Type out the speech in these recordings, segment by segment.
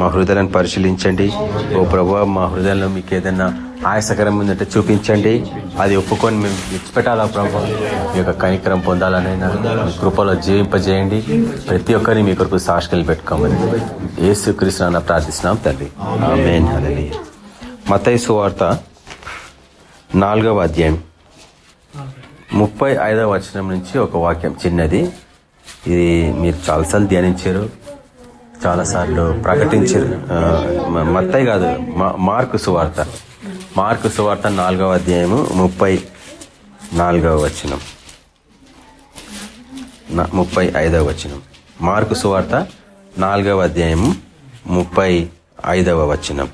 మా హృదయాలను పరిశీలించండి. ఓ ప్రభా మా హృదయంలో మీకు ఏదైనా ఆయాసకరం ఉందంటే చూపించండి. అది ఒప్పుకొని మేము విడిచిపెట్టాలా ప్రభా? మీ యొక్క కనికరం పొందాలనైనా మీ కృపలో జీవింపజేయండి. ప్రతి ఒక్కరిని మీ కొరకు సాక్షికలు పెట్టుకోమని ఏసు కృష్ణ ప్రార్థిస్తున్నాం హల్లెలూయా. మత్తయి సువార్త నాలుగవ అధ్యాయం. ముప్పై ఐదవ వచనం నుంచి ఒక వాక్యం చిన్నది. ఇది మీరు చాలాసార్లు ధ్యానించారు. చాలాసార్లు ప్రకటించారు. మత్తయ్య కాదు మార్కు సువార్త. మార్కు సువార్త నాలుగవ అధ్యాయము ముప్పై నాలుగవ వచనం. ముప్పై ఐదవ వచనం. మార్కు సువార్త నాలుగవ అధ్యాయము ముప్పై ఐదవ వచనం.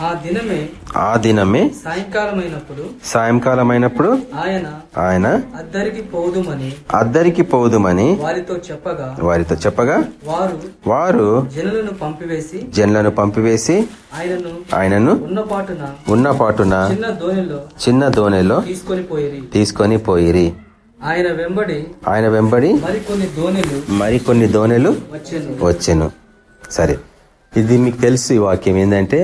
ఆ దినమే ఆ దినమే సాయంకాలమైనప్పుడు సాయంకాలమైనప్పుడు ఆయన ఆయన అద్దరికి పోదుమని అద్దరికి పోదుమని వారితో చెప్పగా వారితో చెప్పగా వారు వారు జనులను పంపివేసి జన్లను పంపివేసి ఆయనను ఆయనను ఉన్నపాటున ఉన్న పాటున చిన్న దోణిలో చిన్న దోణిలో తీసుకొని పోయిరి. తీసుకొని పోయిరి. ఆయన వెంబడి ఆయన వెంబడి మరికొన్ని దోణిలు మరికొన్ని దోణెలు వచ్చాను. వచ్చెను. సరే. ఇది మీకు తెలుసు ఈ వాక్యం ఏంటంటే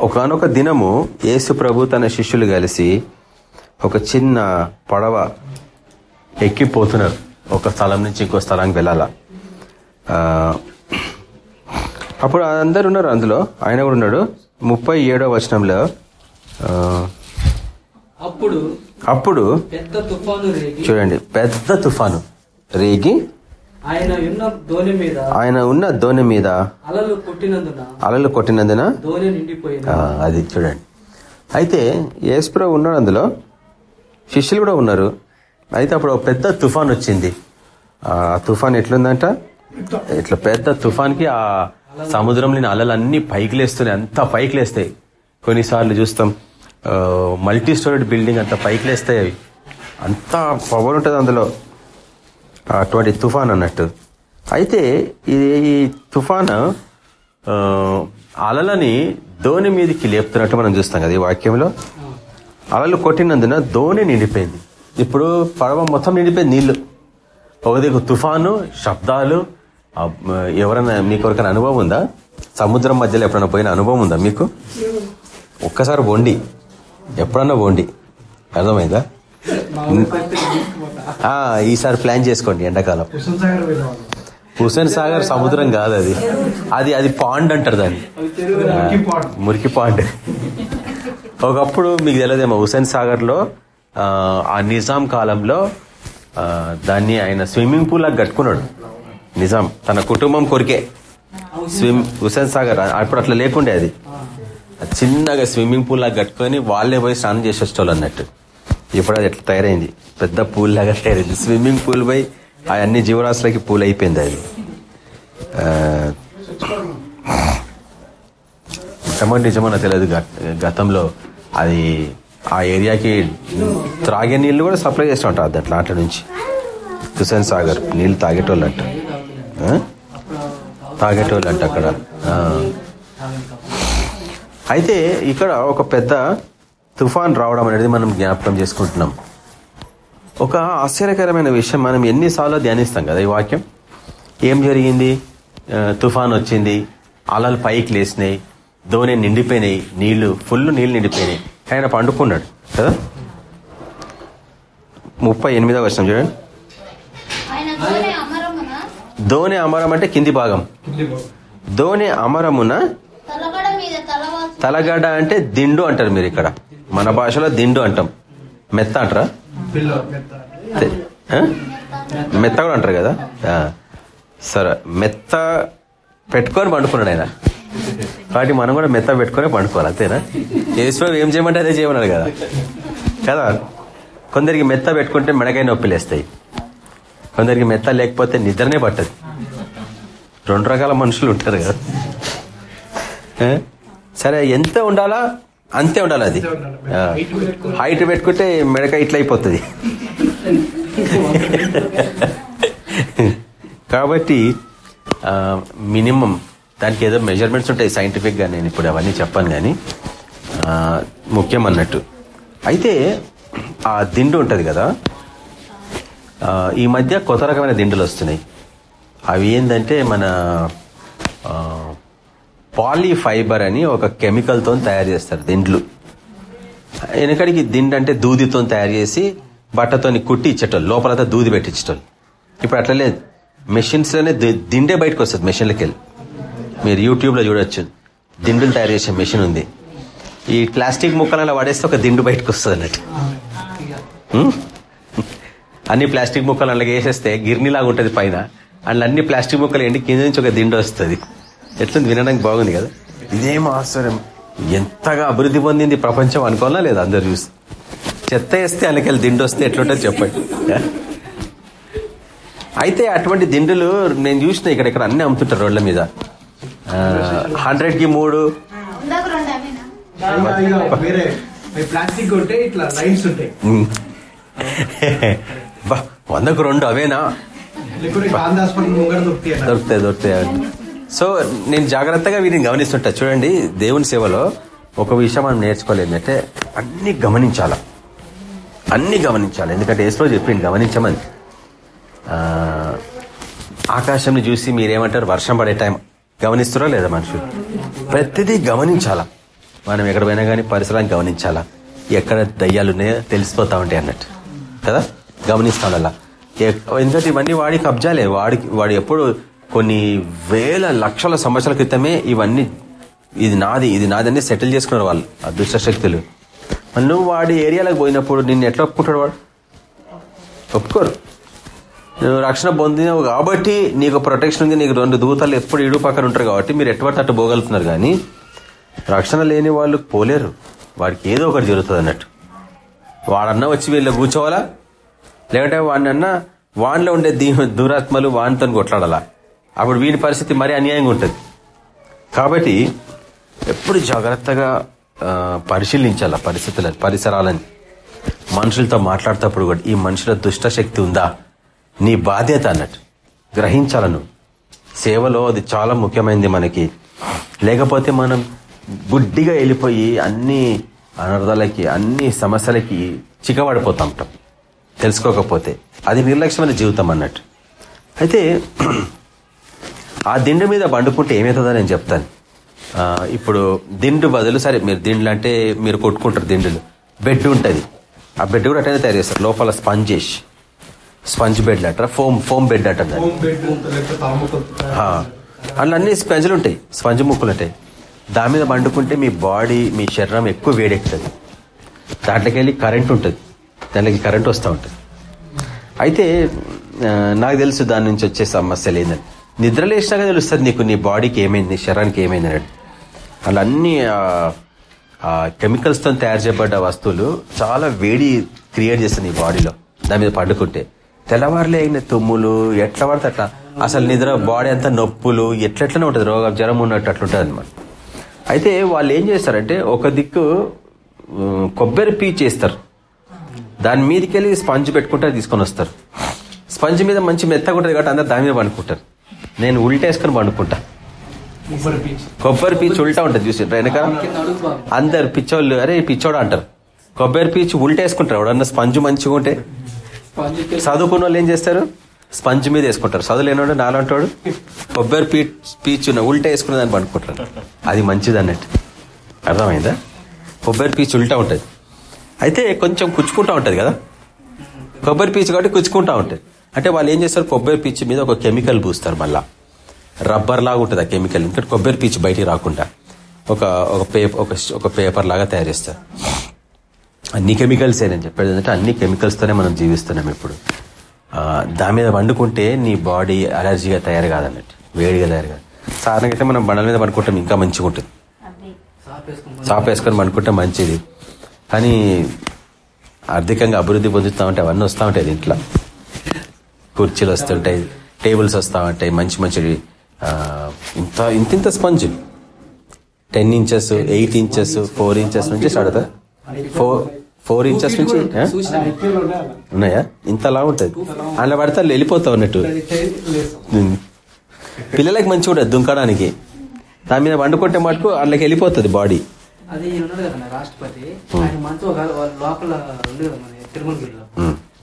ఒకానొక దినము యేసు ప్రభు తన శిష్యులు కలిసి ఒక చిన్న పడవ ఎక్కిపోతున్నారు. ఒక స్థలం నుంచి ఇంకో స్థలానికి వెళ్ళాలా. అప్పుడు అందరు ఉన్నారు అందులో. ఆయన కూడా ఉన్నాడు. ముప్పై ఏడో వచనంలో అప్పుడు అప్పుడు పెద్ద తుఫాను రేగి. చూడండి పెద్ద తుఫాను రేగి ఆయన ఉన్న దోణి మీద ఆయన ఉన్న దోణి మీద అలలు కొట్టినందున అలలు నిండిపోయింది. అది చూడండి. అయితే యేసుప్రభు ఉన్నాడు అందులో. శిష్యులు కూడా ఉన్నారు. అయితే అప్పుడు ఒక పెద్ద తుఫాన్ వచ్చింది. ఆ తుఫాన్ ఎట్లుందంట? ఇట్లా పెద్ద తుఫాన్కి ఆ సముద్రంలోని అలలన్నీ పైకి లేస్తున్నాయి అంతా పైకి లేస్తాయి కొన్నిసార్లు చూస్తాం. మల్టీ స్టోరీడ్ బిల్డింగ్ అంత పైకి లేస్తాయి అవి. అంత పవర్ ఉంటుంది అందులో. అటువంటి తుఫాన్ అన్నట్టు. అయితే ఇది ఈ తుఫాన్ అలలని ధోని మీదకి లేపుతున్నట్టు మనం చూస్తాం కదా ఈ వాక్యంలో. అలలు కొట్టినందున ధోని నిండిపోయింది. ఇప్పుడు పడవ మొత్తం నిండిపోయింది నీళ్ళు. ఒక తుఫాను శబ్దాలు ఎవరైనా మీకు ఎవరికైనా అనుభవం ఉందా? సముద్రం మధ్యలో ఎప్పుడైనా పోయిన అనుభవం ఉందా మీకు? ఒక్కసారి వండి. ఎప్పుడన్నా వండి. అర్థమైందా? ఈసారి ప్లాన్ చేసుకోండి ఎండాకాలం. హుసేన్ సాగర్ సముద్రం కాదు అది. అది అది పాండ్ అంటారు దాన్ని. మురికి పాండ్. ఒకప్పుడు మీకు తెలియదేమో హుసేన్ సాగర్లో ఆ, నిజాం కాలంలో ఆ, దాన్ని ఆయన స్విమ్మింగ్ పూల్ లాగా కట్టుకున్నాడు. నిజాం తన కుటుంబం కొరికే. స్విమ్ హుసేన్ సాగర్ అప్పుడు అట్లా లేకుండే అది. చిన్నగా స్విమ్మింగ్ పూల్ లాగా కట్టుకొని వాళ్ళే పోయి స్నానం చేసేటోళ్ళు అన్నట్టు. ఇప్పుడు అది ఎట్లా తయారైంది? పెద్ద పూల్ లాగా తయారైంది. స్విమ్మింగ్ పూల్ పై అన్ని జీవరాశులకి పూల్ అయిపోయింది అది. నిజమో నిజమో నాకు తెలియదు. గత- గతంలో అది ఆ ఏరియాకి త్రాగే నీళ్ళు కూడా సప్లై చేస్తూ ఉంటారు అది అట్లా అట్ల నుంచి. హుసేన్ సాగర్ నీళ్ళు తాగేటోళ్ళు అంట తాగేటోళ్ళు అంట అక్కడ అయితే ఇక్కడ ఒక పెద్ద తుఫాన్ రావడం అనేది మనం జ్ఞాపకం చేసుకుంటున్నాం. ఒక ఆశ్చర్యకరమైన విషయం మనం ఎన్నిసార్లు ధ్యానిస్తాం కదా ఈ వాక్యం? ఏం జరిగింది? తుఫాన్ వచ్చింది. అలలు పైకి లేసినాయి. దోణి నిండిపోయినాయి. నీళ్ళు ఫుల్ నీళ్ళు నిండిపోయినాయి. ఆయన పండుకున్నాడు కదా? ముప్పై ఎనిమిదో వర్షం చూడండి. ఆయన గోనె అమరమున దోణి అమరం అంటే కింది భాగం. దోణి అమరమున తలగడ మీద తలవాల్చి తలగడ అంటే దిండు అంటారు మీరు ఇక్కడ. మన భాషలో దిండు అంటాం. మెత్త అంటారా? మెత్త కూడా అంటారు కదా? సరే మెత్త పెట్టుకొని పండుకున్నాడు ఆయన. కాబట్టి మనం కూడా మెత్త పెట్టుకొని పండుకోవాలి అంతేనా? యేసుప్రభు ఏం చేయమంటే అదే చేయమన్నాడు కదా? కదా? కొందరికి మెత్త పెట్టుకుంటే మెడకాయ నొప్పిలేస్తాయి కొందరికి మెత్త లేకపోతే నిద్రనే పట్టదు. రెండు రకాల మనుషులు ఉంటారు కదా? సరే ఎంత ఉండాలా? అంతే ఉండాలి అది. హైట్ పెట్టుకుంటే మెడక ఇట్లా అయిపోతుంది. కాబట్టి మినిమం దానికి ఏదో మెజర్మెంట్స్ ఉంటాయి సైంటిఫిక్గా నేను ఇప్పుడు అవన్నీ చెప్పాను కానీ ముఖ్యం అన్నట్టు. అయితే ఆ దిండు ఉంటది కదా? ఈ మధ్య కొత్త రకమైన దిండులు వస్తున్నాయి. అవి ఏంటంటే మన పాలీఫైబర్ అని ఒక కెమికల్తో తయారు చేస్తారు దిండ్లు. వెనకడికి దిండు అంటే దూదితో తయారు చేసి బట్టతోని కుట్టి ఇచ్చేటోళ్ళు లోపలంతా దూది పెట్టించేటోళ్ళు. ఇప్పుడు అట్లా లేదు. మెషిన్స్లోనే దిండే బయటకు వస్తుంది మెషిన్లకి వెళ్ళి మీరు యూట్యూబ్లో చూడొచ్చు. దిండులు తయారు చేసే మెషిన్ ఉంది. ఈ ప్లాస్టిక్ ముక్కలలో పడేస్తే ఒక దిండు బయటకు వస్తుంది అన్నట్టు. అన్ని ప్లాస్టిక్ ముక్కలు అలాగే వేసేస్తే గిర్నీలాగా ఉంటుంది పైన. అండ్ అన్ని ప్లాస్టిక్ ముక్కలు ఎండి కింద నుంచి ఒక దిండు వస్తుంది. ఎట్లుంది? వినడానికి బాగుంది కదా? ఇదేం ఆశ్చర్యం. ఎంతగా అభివృద్ధి పొందింది ప్రపంచం అనుకోవాలా లేదా అందరు చూసి? చెత్త వేస్తే అందుకెళ్ళి దిండు వస్తే ఎట్లుంటుంది చెప్పండి. అయితే అటువంటి దిండులు నేను చూసిన ఇక్కడ ఇక్కడ అన్ని అమ్ముతుంటారు రోడ్ల మీద. హండ్రెడ్కి మూడు. వందకు రెండు అవేనా. దొరుకుతాయి దొరుకుతాయి సో నేను జాగ్రత్తగా వీరిని గమనిస్తుంటా. చూడండి దేవుని సేవలో ఒక విషయం మనం నేర్చుకోలేదు ఏంటంటే అన్ని గమనించాలా? అన్ని గమనించాలి? ఎందుకంటే ఏసులో చెప్పింది గమనించమని. ఆకాశంని చూసి మీరేమంటారు? వర్షం పడే టైం. గమనిస్తురా లేదా మనుషులు? ప్రతిదీ గమనించాలా? మనం ఎక్కడ పోయినా కానీ పరిసరాన్ని గమనించాలా? ఎక్కడ దయ్యాలు ఉన్నాయో తెలిసిపోతా ఉంటాయి అన్నట్టు. కదా? గమనిస్తాం అలా ఎందుకంటే ఇవన్నీ వాడి కబ్జాలే. వాడికి వాడు ఎప్పుడు కొన్ని వేల లక్షల సంవత్సరాల క్రితమే ఇవన్నీ ఇది నాది ఇది నాదని సెటిల్ చేసుకున్నారు వాళ్ళు ఆ దుష్టశక్తులు నువ్వు వాడి ఏరియాలకు పోయినప్పుడు నిన్ను ఎట్లా ఒప్పుకుంటాడు వాడు? ఒప్పుకోరు. నువ్వు రక్షణ పొందినవు కాబట్టి నీకు ప్రొటెక్షన్ ఉంది నీకు రెండు దూతలు ఎప్పుడు ఇడు పక్కన ఉంటారు కాబట్టి మీరు ఎటువంటి అట్టు పోగలుగుతున్నారు కానీ రక్షణ లేని వాళ్ళు పోలేరు. వాడికి ఏదో ఒకటి జరుగుతుంది అన్నట్టు. వాడన్నా వచ్చి వీళ్ళు కూర్చోవాలా? లేదంటే వాడినన్నా వాన్లో ఉండే దీ దురాత్మలు వానితో కొట్లాడాలా? అప్పుడు వీడి పరిస్థితి మరీ అన్యాయంగా ఉంటుంది. కాబట్టి ఎప్పుడు జాగ్రత్తగా పరిశీలించాలి పరిశీలించాల పరిస్థితులను పరిసరాలని? మనుషులతో మాట్లాడేటప్పుడు కూడా ఈ మనుషుల దుష్ట శక్తి ఉందా? నీ బాధ్యత అన్నట్టు. గ్రహించాలను సేవలో అది చాలా ముఖ్యమైనది మనకి. లేకపోతే మనం గుడ్డిగా వెళ్ళిపోయి అన్ని అనర్థాలకి అన్ని సమస్యలకి చిక్కబడిపోతాం ఉంటాం తెలుసుకోకపోతే. అది నిర్లక్ష్యమైన జీవితం అన్నట్టు. అయితే ఆ దిండు మీద పండుకుంటే ఏమవుతుందో నేను చెప్తాను. ఇప్పుడు దిండు బదులు సరే మీరు దిండ్లు అంటే మీరు కొట్టుకుంటారు దిండులు. బెడ్ ఉంటుంది. ఆ బెడ్ కూడా అట్లనే తయారు చేస్తారు. లోపల స్పంజ్ చేసి స్పంజ్ బెడ్ అంటారా ఫోమ్ ఫోమ్ బెడ్ అంటారు అందులో అన్ని స్పంజులు ఉంటాయి. స్పంజ్ ముక్కలు ఉంటాయి. దాని మీద పండుకుంటే మీ బాడీ మీ శరీరం ఎక్కువ వేడెక్కుతుంది. దాంట్లోకి వెళ్ళి కరెంట్ ఉంటుంది. దాంట్లోకి కరెంట్ వస్తూ ఉంటుంది. అయితే నాకు తెలుసు దాని నుంచి వచ్చే సమస్య లేదని నిద్ర లేచినాక తెలుస్తుంది నీకు నీ బాడీకి ఏమైంది నీ శరీరానికి ఏమైంది అన్నట్టు. అలా అన్ని కెమికల్స్తో తయారు చేయబడ్డ వస్తువులు చాలా వేడి క్రియేట్ చేస్తుంది నీ బాడీలో. దాని మీద పండుకుంటే. తెల్లవారులే అయిన తుమ్ములు ఎట్లా పడితే అట్లా. అసలు నిద్ర బాడీ అంతా నొప్పులు ఎట్లెట్లనే ఉంటుంది రోగం జ్వరం ఉన్నట్టు అట్లుంటుంది అనమాట అయితే వాళ్ళు ఏం చేస్తారంటే ఒక దిక్కు కొబ్బరి పీచు చేస్తారు. దాని మీదకి వెళ్ళి స్పంజ్ పెట్టుకుంటే తీసుకొని వస్తారు. స్పంజ్ మీద మంచి మెత్తగా ఉంటుంది కాబట్టి అందరు దాని మీద పండుకుంటారు. నేను ఉల్టేసుకొని పండుకుంటా. కొబ్బరి పీచు. ఉల్టా ఉంటుంది చూసి వెనక? అందరు పిచ్చోళ్ళు అరే పిచ్చోడు అంటారు. కొబ్బరి పీచు ఉల్టేసుకుంటారు ఎవడన్నా స్పంజ్ మంచిగా ఉంటే. చదువుకున్న వాళ్ళు ఏం చేస్తారు? స్పంజ్ మీద వేసుకుంటారు. చదువులేనోడు నాలంటోడు కొబ్బరి పీ పీచు ఉల్టా వేసుకున్న దాన్ని పండుకుంటారు. అది మంచిది అన్నట్టు. అర్థమైందా? కొబ్బరి పీచు ఉల్టా ఉంటుంది. అయితే కొంచెం కుచ్చుకుంటా ఉంటుంది కదా? కొబ్బరి పీచు కాబట్టి కుచ్చుకుంటా ఉంటుంది. అంటే వాళ్ళు ఏం చేస్తారు? కొబ్బరి పీచు మీద ఒక కెమికల్ పూస్తారు మళ్ళా. రబ్బర్ లాగా ఉంటుంది ఆ కెమికల్. ఎందుకంటే కొబ్బరి పీచు బయటికి రాకుండా ఒక ఒక పేపర్ ఒక ఒక పేపర్ లాగా తయారు చేస్తారు. అన్ని కెమికల్స్ నేను చెప్పేది ఏంటంటే అన్ని కెమికల్స్ తోనే మనం జీవిస్తున్నాం ఇప్పుడు. ఆ, దాని మీద వండుకుంటే నీ బాడీ అలర్జీగా తయారు కాదన్నట్టు. వేడిగా తయారు కాదు. సాధారణంగా అయితే మనం బండల మీద పండుకుంటాం ఇంకా మంచిగా ఉంటుంది. చాప వేసుకొని పండుకుంటే మంచిది. కానీ ఆర్థికంగా అభివృద్ధి పొందుతా ఉంటే అవన్నీ వస్తూ ఉంటాయి ఇంట్లో కుర్చీలు వస్తుంటాయి టేబుల్స్ వస్తూ ఉంటాయి మంచి మంచి ఇంత ఇంత ఇంత sponge. Ten inches eight inches four inches నుంచి స్టార్ట్ ఫోర్ ఫోర్ ఇంచెస్ నుంచి ఉన్నాయా? ఇంతలా ఉంటుంది. అందులో పడితే వాళ్ళు వెళ్ళిపోతావు అన్నట్టు ఉమ్. పిల్లలకి మంచిగా ఉంటుంది దుంకడానికి. దాని మీద వండుకుంటే మటుకు వాళ్ళకి వెళ్ళిపోతుంది బాడీ. అది రాష్ట్రపతి. లోపల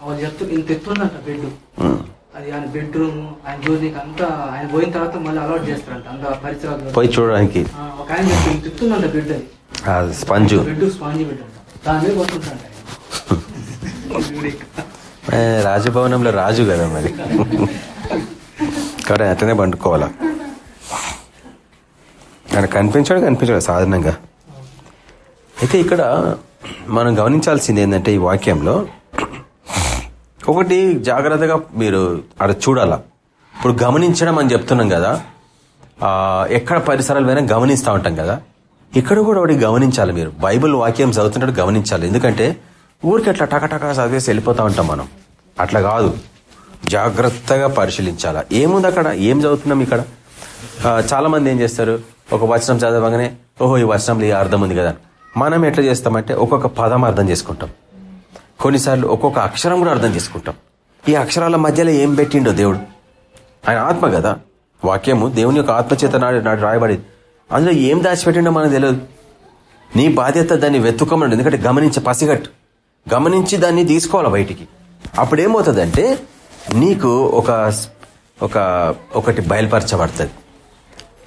వాళ్ళు చెప్తూ ఇంత ఎత్తుందంట బెడ్ ఉమ్. అది ఆయన బెడ్రూమ్ ఆయన జోలికి అంతా ఆయన పోయిన తర్వాత మళ్ళీ అలవాటు చేస్తారంట అంత పరిసరాలు. పోయి చూడడానికి. ఆ, ఒక ఆయన చెప్తే ఇంత ఎత్తుందంట బెడ్ అది. ఆ స్పంజు. బెడ్ స్పాంజీ బెడ్ అంట. దాని మీద కొట్టుకుంటాంట ఏ, రాజభవనంలో రాజు కదా మరి. కాబట్టి అట్లనే పండుకోవాలా? ఆయన కనిపించాడు కనిపించాడు సాధారణంగా. అయితే ఇక్కడ మనం గమనించాల్సింది ఏంటంటే ఈ వాక్యంలో ఒకటి జాగ్రత్తగా మీరు అక్కడ చూడాలా. ఇప్పుడు గమనించడం అని చెప్తున్నాం కదా ఎక్కడ పరిసరాలు పోయినా గమనిస్తూ ఉంటాం కదా. ఇక్కడ కూడా ఒకటి గమనించాలి మీరు. బైబిల్ వాక్యం చదువుతున్నట్టు గమనించాలి. ఎందుకంటే ఊరికి అట్లా టకటకా చదివేసి వెళ్ళిపోతూ ఉంటాం మనం. అట్లా కాదు. జాగ్రత్తగా పరిశీలించాలా. ఏముంది అక్కడ? ఏం చదువుతున్నాం ఇక్కడ? చాలామంది చాలా మంది ఏం చేస్తారు? ఒక వచనం చదవగానే ఓహో ఈ వచనంలో ఈ అర్థం ఉంది కదా. మనం ఎట్లా చేస్తామంటే ఒక్కొక్క పదం అర్థం చేసుకుంటాం. కొన్నిసార్లు ఒక్కొక్క అక్షరం కూడా అర్థం చేసుకుంటాం. ఈ అక్షరాల మధ్యలో ఏం పెట్టిండో దేవుడు? ఆయన ఆత్మ కదా. వాక్యము దేవుని యొక్క ఆత్మ చేత నాడు నాడు రాయబడేది. అందులో ఏం దాచిపెట్టిండో మనకు తెలియదు. నీ బాధ్యత దాన్ని వెతుకోమన్నాడు ఎందుకంటే గమనించి పసిగట్టు. గమనించి దాన్ని తీసుకోవాలి బయటికి. అప్పుడు ఏమవుతుందంటే నీకు ఒక ఒక ఒకటి బయలుపరచబడుతుంది.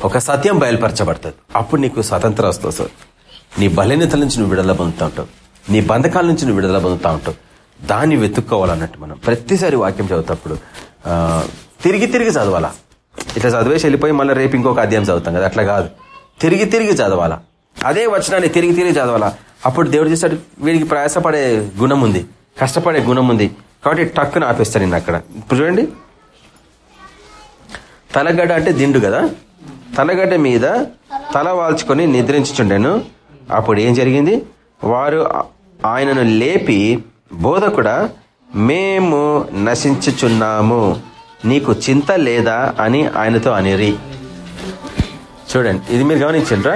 ఒక సత్యం బయలుపరచబడుతుంది. అప్పుడు నీకు స్వతంత్రం వస్తుంది నీ బలహీనతల నుంచి నువ్వు విడుదల పొందుతూ ఉంటావు. నీ బంధకాల నుంచి నువ్వు విడుదల పొందుతా ఉంటావు దాన్ని వెతుక్కోవాలన్నట్టు మనం ప్రతిసారి వాక్యం చదువుతప్పుడు. తిరిగి తిరిగి చదవాలా? ఇట్లా చదివేసి వెళ్ళిపోయి మళ్ళీ రేపు ఇంకొక అధ్యాయం చదువుతాం కదా అట్లా కాదు. తిరిగి తిరిగి చదవాలా? అదే వచనాన్ని తిరిగి తిరిగి చదవాలా? అప్పుడు దేవుడు చేశాడు వీడికి ప్రయాసపడే గుణం ఉంది కష్టపడే గుణం ఉంది. కాబట్టి టక్కున ఆపేస్తాను నేను అక్కడ. ఇప్పుడు చూడండి. తలగడ్డ అంటే దిండు కదా? తలగడ్డ మీద తల వాల్చుకొని నిద్రించుచుండెను. అప్పుడు ఏం జరిగింది? వారు ఆయనను లేపి బోధకుడా మేము నశించుచున్నాము. నీకు చింత లేదా అని ఆయనతో అనిరి. చూడండి ఇది మీరు గమనించండ్రా?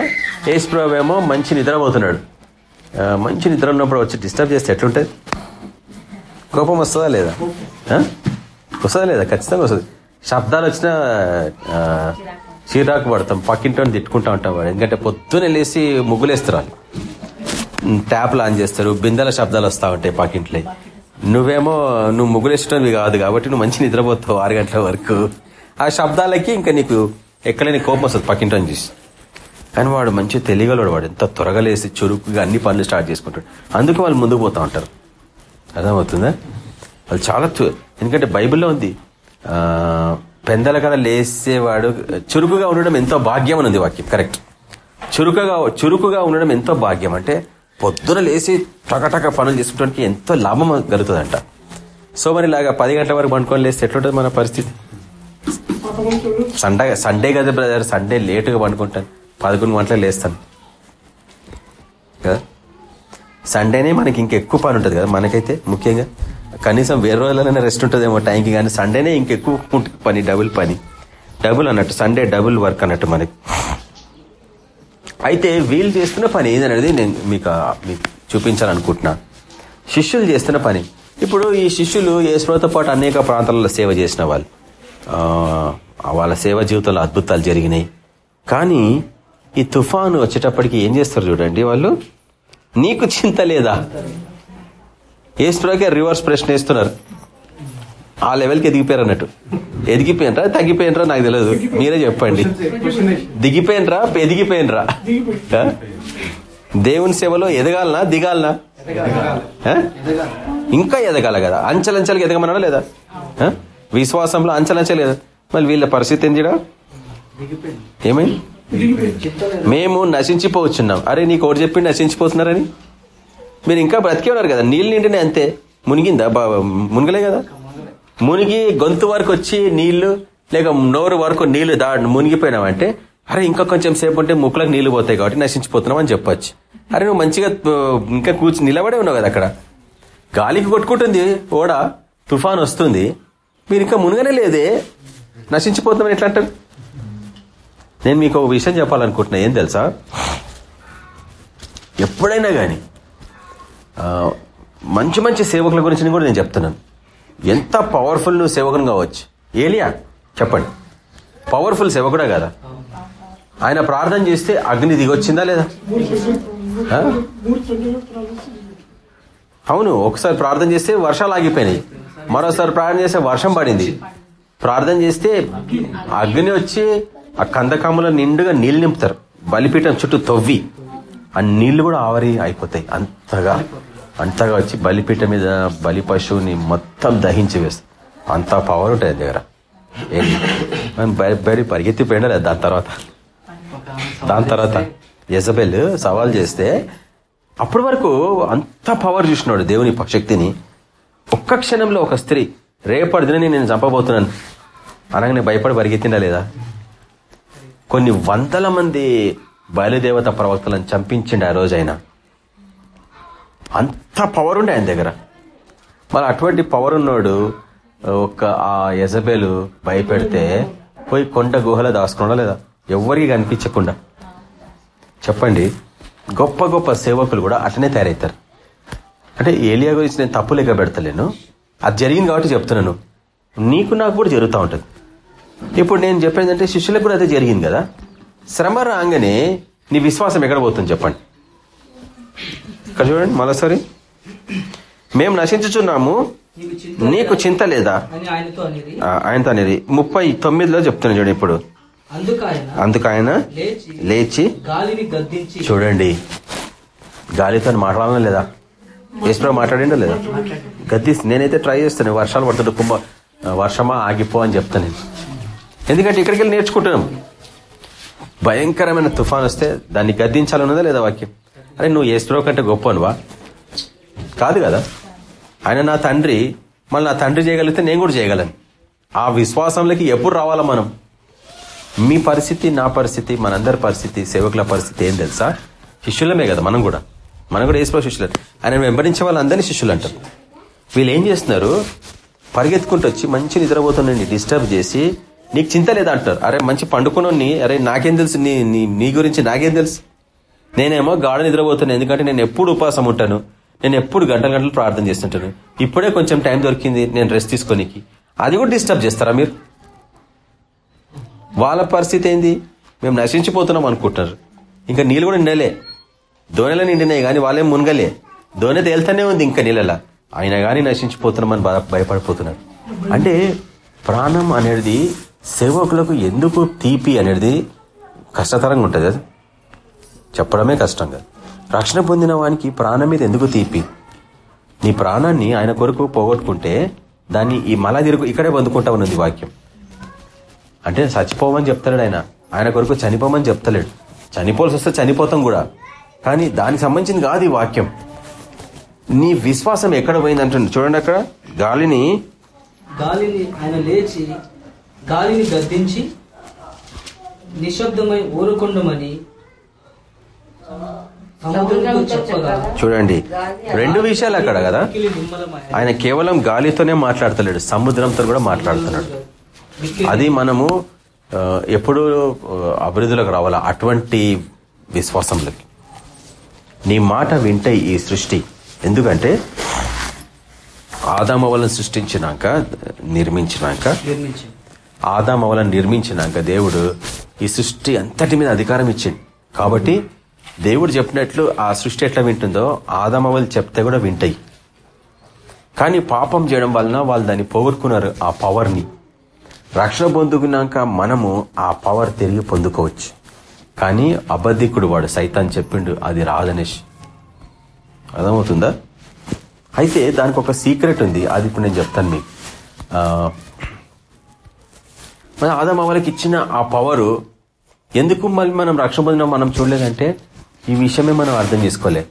ఏసుప్రభు ఏమో మంచి నిద్రపోతున్నాడు. మంచి నిద్ర ఉన్నప్పుడు వచ్చి డిస్టర్బ్ చేస్తే ఎట్లుంటుంది? కోపం వస్తుందా లేదా? వస్తుందా లేదా? ఖచ్చితంగా వస్తుంది. శబ్దాలు వచ్చినా చీరాకు పడతాం పక్కింటి తిట్టుకుంటా ఉంటాం వాడు. ఎందుకంటే పొద్దున్నే లేచి ముగ్గులేస్తారు వాళ్ళు. ట్యాప్లు ఆన్ చేస్తారు బిందెల శబ్దాలు వస్తా ఉంటాయి పక్కింట్లో నువ్వేమో నువ్వు ముగ్గులేసటవి కాదు కాబట్టి నువ్వు మంచి నిద్రపోతావు ఆరు గంటల వరకు. ఆ శబ్దాలకి ఇంకా నీకు ఎక్కడైనా కోపం వస్తుంది పక్కింటని చూసి కానీ వాడు మంచి తెలియగలడు వాడు ఎంత త్వరగా లేసి చురుకుగా అన్ని పనులు స్టార్ట్ చేసుకుంటాడు. అందుకే వాళ్ళు ముందుకు పోతా ఉంటారు. అర్థమవుతుందా? వాళ్ళు చాలా ఎందుకంటే బైబిల్లో ఉంది పెందల కథ లేసేవాడు చురుకుగా ఉండడం ఎంతో భాగ్యం అని ఉంది వాక్యం కరెక్ట్. చురుకుగా చురుకుగా ఉండడం ఎంతో భాగ్యం. అంటే పొద్దున లేచి టకటక పనులు చేసుకుంటానికి ఎంతో లాభం కలుగుతుందంట. సో మరి ఇలాగా పది గంటల వరకు పండుకొని లేస్తే ఎట్లుంటుంది మన పరిస్థితి? సండే సండే కదా బ్రదర్ సండే లేటుగా పండుకుంటాను. పదకొండు గంటలకు లేస్తాను. కదా? సండేనే మనకి ఇంకెక్కువ పని ఉంటుంది కదా మనకైతే ముఖ్యంగా. కనీసం వేరే రోజులైనా రెస్ట్ ఉంటుందేమో టైంకి కానీ సండేనే ఇంకెక్కువ పని డబుల్ పని. డబుల్ అన్నట్టు సండే డబుల్ వర్క్ అన్నట్టు మనకి. అయితే వీళ్ళు చేస్తున్న పని ఏదనేది నేను మీకు మీకు చూపించాలనుకుంటున్నా. శిష్యులు చేస్తున్న పని. ఇప్పుడు ఈ శిష్యులు యేసుతో పాటు అనేక ప్రాంతాలలో సేవ చేసిన వాళ్ళు. వాళ్ళ సేవ జీవితంలో అద్భుతాలు జరిగినాయి. కానీ ఈ తుఫాను వచ్చేటప్పటికి ఏం చేస్తారు చూడండి వాళ్ళు? నీకు చింత లేదా? ఏసుకే రివర్స్ ప్రశ్న వేస్తున్నారు. ఆ లెవెల్కి ఎదిగిపోయారు అన్నట్టు. ఎదిగిపోయినరా? తగ్గిపోయినరా? నాకు తెలియదు మీరే చెప్పండి. దిగిపోయినరా? ఎదిగిపోయినరా? దేవుని సేవలో ఎదగాలనా? దిగాలనా? ఇంకా ఎదగాల కదా. అంచెలంచెలుగా ఎదగమన్నాడా లేదా? విశ్వాసంలో అంచెలంచెలు కదా మళ్ళీ వీళ్ళ పరిస్థితి ఏంటిడా ఏమైంది? మేము నశించిపోవచ్చున్నాం అరే నీకు ఒకటి చెప్పి నశించిపోతున్నారని? మీరు ఇంకా బ్రతికే ఉన్నారు కదా. నీళ్ళు నిండినే అంతే. మునిగిందా? బా మునగలే కదా? మునిగి గొంతు వరకు వచ్చి నీళ్ళు లేక నోరు వరకు నీళ్ళు దా మునిగిపోయినావంటే అరే ఇంకా కొంచెం సేపు ఉంటే ముక్కులకు నీళ్ళు పోతాయి కాబట్టి నశించిపోతున్నావు అని చెప్పొచ్చు. అరే నువ్వు మంచిగా ఇంకా కూర్చుని నిలబడే ఉన్నావు కదా అక్కడ. గాలికి కొట్టుకుంటుంది ఓడ తుఫాన్ వస్తుంది. మీరు ఇంకా మునగనే లేదే. నశించిపోతున్నామని ఎట్లా అంటారు? నేను మీకు ఒక విషయం చెప్పాలనుకుంటున్నా. ఏం తెలుసా? ఎప్పుడైనా కానీ మంచి మంచి సేవకుల గురించి కూడా నేను చెప్తున్నాను. ఎంత పవర్ఫుల్ నువ్వు సేవకుని కావచ్చు. ఏలియా చెప్పండి. పవర్ఫుల్ సేవకుడా కదా? ఆయన ప్రార్థన చేస్తే అగ్ని దిగొచ్చిందా లేదా? అవును ఒకసారి ప్రార్థన చేస్తే వర్షాలు ఆగిపోయినాయి. మరోసారి ప్రార్థన చేస్తే వర్షం పడింది. ప్రార్థన చేస్తే అగ్ని వచ్చి ఆ కందకమ్ములో నిండుగా నీళ్ళు నింపుతారు. బలిపీఠం చుట్టూ తవ్వి. ఆ నీళ్ళు కూడా ఆవరి అయిపోతాయి అంతగా. అంతగా వచ్చి బలిపీఠ మీద బలి పశువుని మొత్తం దహించి వేస్తాం. అంత పవర్ ఉంటుంది దగ్గర. బయ- బయట పరిగెత్తిపోయినా లేదా దాని తర్వాత. దాని తర్వాత యజబెల్ సవాల్ చేస్తే అప్పటి వరకు అంత పవర్ చూసినాడు దేవుని శక్తిని ఒక్క క్షణంలో ఒక స్త్రీ రేపటి దిన నేను చంపబోతున్నాను. అనగానే భయపడి పరిగెత్తిండా లేదా? కొన్ని వందల మంది బయలుదేవత ప్రవక్తలను చంపించిండు ఆ రోజు అంత పవర్ ఉండే ఆయన దగ్గర. మరి అటువంటి పవర్ ఉన్నోడు ఒక ఆ యజబేలు భయపెడితే పోయి కొండ గుహలో దాచుకోవడం లేదా? ఎవరికి కనిపించకుండా. చెప్పండి గొప్ప గొప్ప సేవకులు కూడా అట్లనే తయారవుతారు. అంటే ఏలియా గురించి నేను తప్పు లెక్క పెడతలేను. అది జరిగింది కాబట్టి చెప్తున్నాను. నీకు నాకు కూడా జరుగుతూ ఉంటుంది. ఇప్పుడు నేను చెప్పేది అంటే శిష్యులకు కూడా అదే జరిగింది కదా. శ్రమ రాగానే నీ విశ్వాసం ఎక్కడ పోతుంది చెప్పండి. ఇక్కడ చూడండి మరోసారి మేము నశించుచున్నాము. నీకు చింత లేదా? ఆయనతో అనేది. ముప్పై తొమ్మిదిలో చెప్తున్నాను చూడండి ఇప్పుడు. అందుకు ఆయన అందుకు ఆయన లేచి చూడండి. గాలితో మాట్లాడాలా లేదా? ఈశ్వరం మాట్లాడిండో లేదా? గద్ది నేనైతే ట్రై చేస్తాను. వర్షాలు పడుతుంటే కుంభ వర్షమా ఆగిపో అని చెప్తాను. నేను ఎందుకంటే ఇక్కడికి వెళ్ళి నేర్చుకుంటున్నాం. భయంకరమైన తుఫాన్ వస్తే దాన్ని గద్దించాలన్నదా లేదా వాక్యం? అరే నువ్వు ఏసుప్రభు కంటే గొప్పనువా కాదు కదా. ఆయన నా తండ్రి మళ్ళీ నా తండ్రి చేయగలిగితే నేను కూడా చేయగలను. ఆ విశ్వాసంలోకి ఎప్పుడు రావాలా మనం? మీ పరిస్థితి నా పరిస్థితి మనందరి పరిస్థితి సేవకుల పరిస్థితి ఏం తెలుసా? శిష్యులమే కదా మనం కూడా. మనం కూడా ఏసుప్రభు శిష్యులు ఆయన వెంబడించే వాళ్ళందరినీ శిష్యులు అంటారు. వీళ్ళు ఏం చేస్తున్నారు? పరిగెత్తుకుంటూ వచ్చి మంచి నిద్రపోతున్న డిస్టర్బ్ చేసి నీకు చింత లేదా? అంటారు. అరే మంచి పండుకుని అరే నాకేం తెలుసు? నీ నీ నీ గురించి నాకేం తెలుసు? నేనేమో గాఢ నిద్రపోతున్నాను ఎందుకంటే నేను ఎప్పుడు ఉపవాసం ఉంటాను. నేను ఎప్పుడు గంటల గంటలు ప్రార్థన చేస్తుంటాను. ఇప్పుడే కొంచెం టైం దొరికింది నేను రెస్ట్ తీసుకోనికి. అది కూడా డిస్టర్బ్ చేస్తారా మీరు? వాళ్ళ పరిస్థితి ఏంది? మేము నశించిపోతున్నాం అనుకుంటున్నారు. ఇంకా నీళ్ళు కూడా నిండలే. దోణెల నిండినాయి కానీ వాళ్ళేం మునగలే. దోణె తేలుతానే ఉంది ఇంకా నీళ్ళలా. అయినా కానీ నశించిపోతున్నామని భయపడిపోతున్నారు. అంటే ప్రాణం అనేది సేవకులకు ఎందుకు తీపి అనేది కష్టతరంగా ఉంటుంది అది. చెప్పడమే కష్టంగా రక్షణ పొందిన వానికి ప్రాణం మీద ఎందుకు తీపి? నీ ప్రాణాన్ని ఆయన కొరకు పోగొట్టుకుంటే దాన్ని ఈ మళ్ళా తిరుగు ఇక్కడే పొందుకుంటామన్నది వాక్యం. అంటే చచ్చిపోమని చెప్తాడు ఆయన. ఆయన కొరకు చనిపోమని చెప్తలేడు. చనిపోవాల్సి వస్తే చనిపోతాం కూడా. కానీ దానికి సంబంధించింది కాదు ఈ వాక్యం. నీ విశ్వాసం ఎక్కడ పోయింది అంటుండే? చూడండి అక్కడ. గాలిని గాలిని ఆయన లేచి గాలిని గద్దించి నిశ్శబ్దమై ఊరుకుండమని చూడండి రెండు విషయాలు అక్కడ కదా? ఆయన కేవలం గాలితోనే మాట్లాడతలేడు సముద్రంతో కూడా మాట్లాడుతున్నాడు. అది మనము ఎప్పుడు అభివృద్ధిలోకి రావాలా? అటువంటి విశ్వాసంలోకి. నీ మాట వింటే ఈ సృష్టి. ఎందుకంటే ఆదామవలను సృష్టించినాక నిర్మించినాక ఆదామవలను నిర్మించినాక దేవుడు ఈ సృష్టి అంతటి మీద అధికారం ఇచ్చింది కాబట్టి దేవుడు చెప్పినట్లు ఆ సృష్టి ఎట్లా వింటుందో ఆదమవలు చెప్తే కూడా వింటాయి. కానీ పాపం చేయడం వలన వాళ్ళు దాన్ని పోగొట్టుకున్నారు ఆ పవర్ని రక్షణ పొందుకున్నాక మనము ఆ పవర్ తిరిగి పొందుకోవచ్చు. కానీ అబద్ధికుడు వాడు సైతాన్ చెప్పిండు అది రాదనేసి అర్థమవుతుందా? అయితే దానికి ఒక సీక్రెట్ ఉంది అది ఇప్పుడు నేను చెప్తాను మీకు. మన ఆదమవలకి ఇచ్చిన ఆ పవరు ఎందుకు మళ్ళీ మనం రక్షణ పొందినాం మనం చూడలేదంటే ఈ విషయమే మనం అర్థం చేసుకోలే.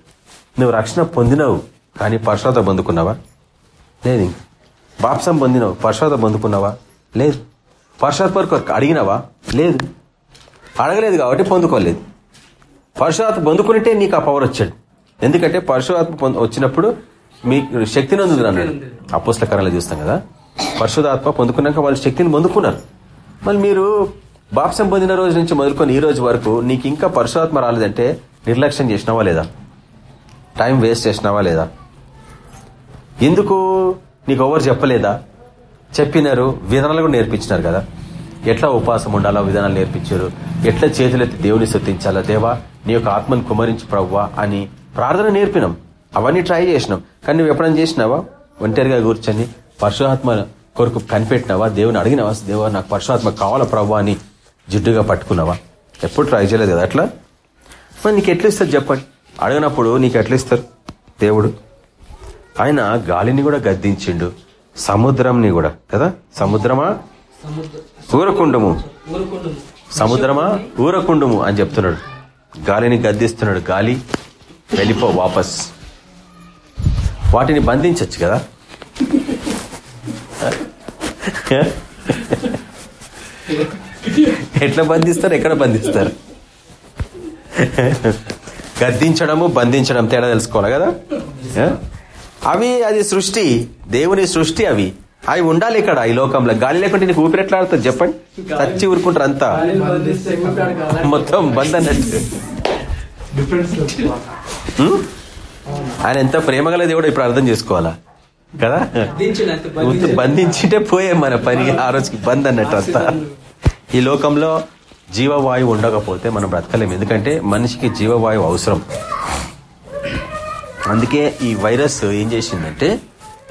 నువ్వు రక్షణ పొందినవు కానీ పరశురాత పొందుకున్నావా? లేదు. బాప్సం పొందినవు పరశురాత పొందుకున్నావా? లేదు. పరశురాత వరకు అడిగినావా? లేదు. అడగలేదు కాబట్టి పొందుకోలేదు. పరశురాత్మ పొందుకుంటే నీకు ఆ పవర్ వచ్చాడు. ఎందుకంటే పరశురాత్మ పొంద- వచ్చినప్పుడు మీకు శక్తిని అందుతుంది అన్నాడు. అపుస్తకరాలు చూస్తాం కదా. పరిశుధాత్మ పొందుకున్నాక వాళ్ళు శక్తిని పొందుకున్నారు. మళ్ళీ మీరు బాప్సం పొందిన రోజు నుంచి మొదలుకొని ఈ రోజు వరకు నీకు ఇంకా పరశురాత్మ రాలేదంటే నిర్లక్ష్యం చేసినావా లేదా? టైం వేస్ట్ చేసినావా లేదా? ఎందుకు నీకు ఎవరు చెప్పలేదా? చెప్పినారు విధానాలు కూడా నేర్పించినారు కదా. ఎట్లా ఉపవాసం ఉండాలో విధానాలు నేర్పించారు? ఎట్లా చేతులెత్తి దేవుని స్థుతించాలా? దేవా నీ యొక్క ఆత్మను కుమరించి ప్రవ్వా అని ప్రార్థన నేర్పినాం. అవన్నీ ట్రై చేసినాం. కానీ నువ్వు ఎప్పుడైనా చేసినావా? ఒంటరిగా కూర్చొని పరశురాత్మ కొరకు కనిపెట్టినావా? దేవుని అడిగినావా? దేవా నాకు పరశురాత్మ కావాలా ప్రభు అని జిడ్డుగా పట్టుకున్నావా? ఎప్పుడు ట్రై చేయలేదు కదా అట్లా? మరి నీకు ఎట్లా ఇస్తారు చెప్పండి? అడిగినప్పుడు నీకు ఎట్లా ఇస్తారు దేవుడు. ఆయన గాలిని కూడా గద్దించిండు సముద్రంని కూడా. కదా? సముద్రమా? ఊరకుండము. సముద్రమా? ఊరకుండము అని చెప్తున్నాడు. గాలిని గద్దిస్తున్నాడు. గాలి వెళ్ళిపో వాపస్. వాటిని బంధించవచ్చు కదా? ఎట్లా బంధిస్తారు? ఎక్కడ బంధిస్తారు? గద్దించడము బంధించడం తేడా తెలుసుకోవాలి కదా? అవి అది సృష్టి దేవుని సృష్టి అవి. అవి ఉండాలి ఇక్కడ ఈ లోకంలో. గాలి లేకుంటే నీకు ఊపిరి ఎట్లా ఆడుతుంది చెప్పండి? చచ్చి ఊరుకుంటారు అంతా. మొత్తం బంద్ అన్నట్టు? ఆయన ఎంత ప్రేమగల దేవుడు ఇప్పుడు అర్థం చేసుకోవాలా? కదా? బంధించింటే పోయే మన పని ఆ రోజుకి బంద్ అన్నట్టు అంతా. ఈ లోకంలో జీవవాయువు ఉండకపోతే మనం బ్రతకలేము. ఎందుకంటే మనిషికి జీవవాయువు అవసరం. అందుకే ఈ వైరస్ ఏం చేసిందంటే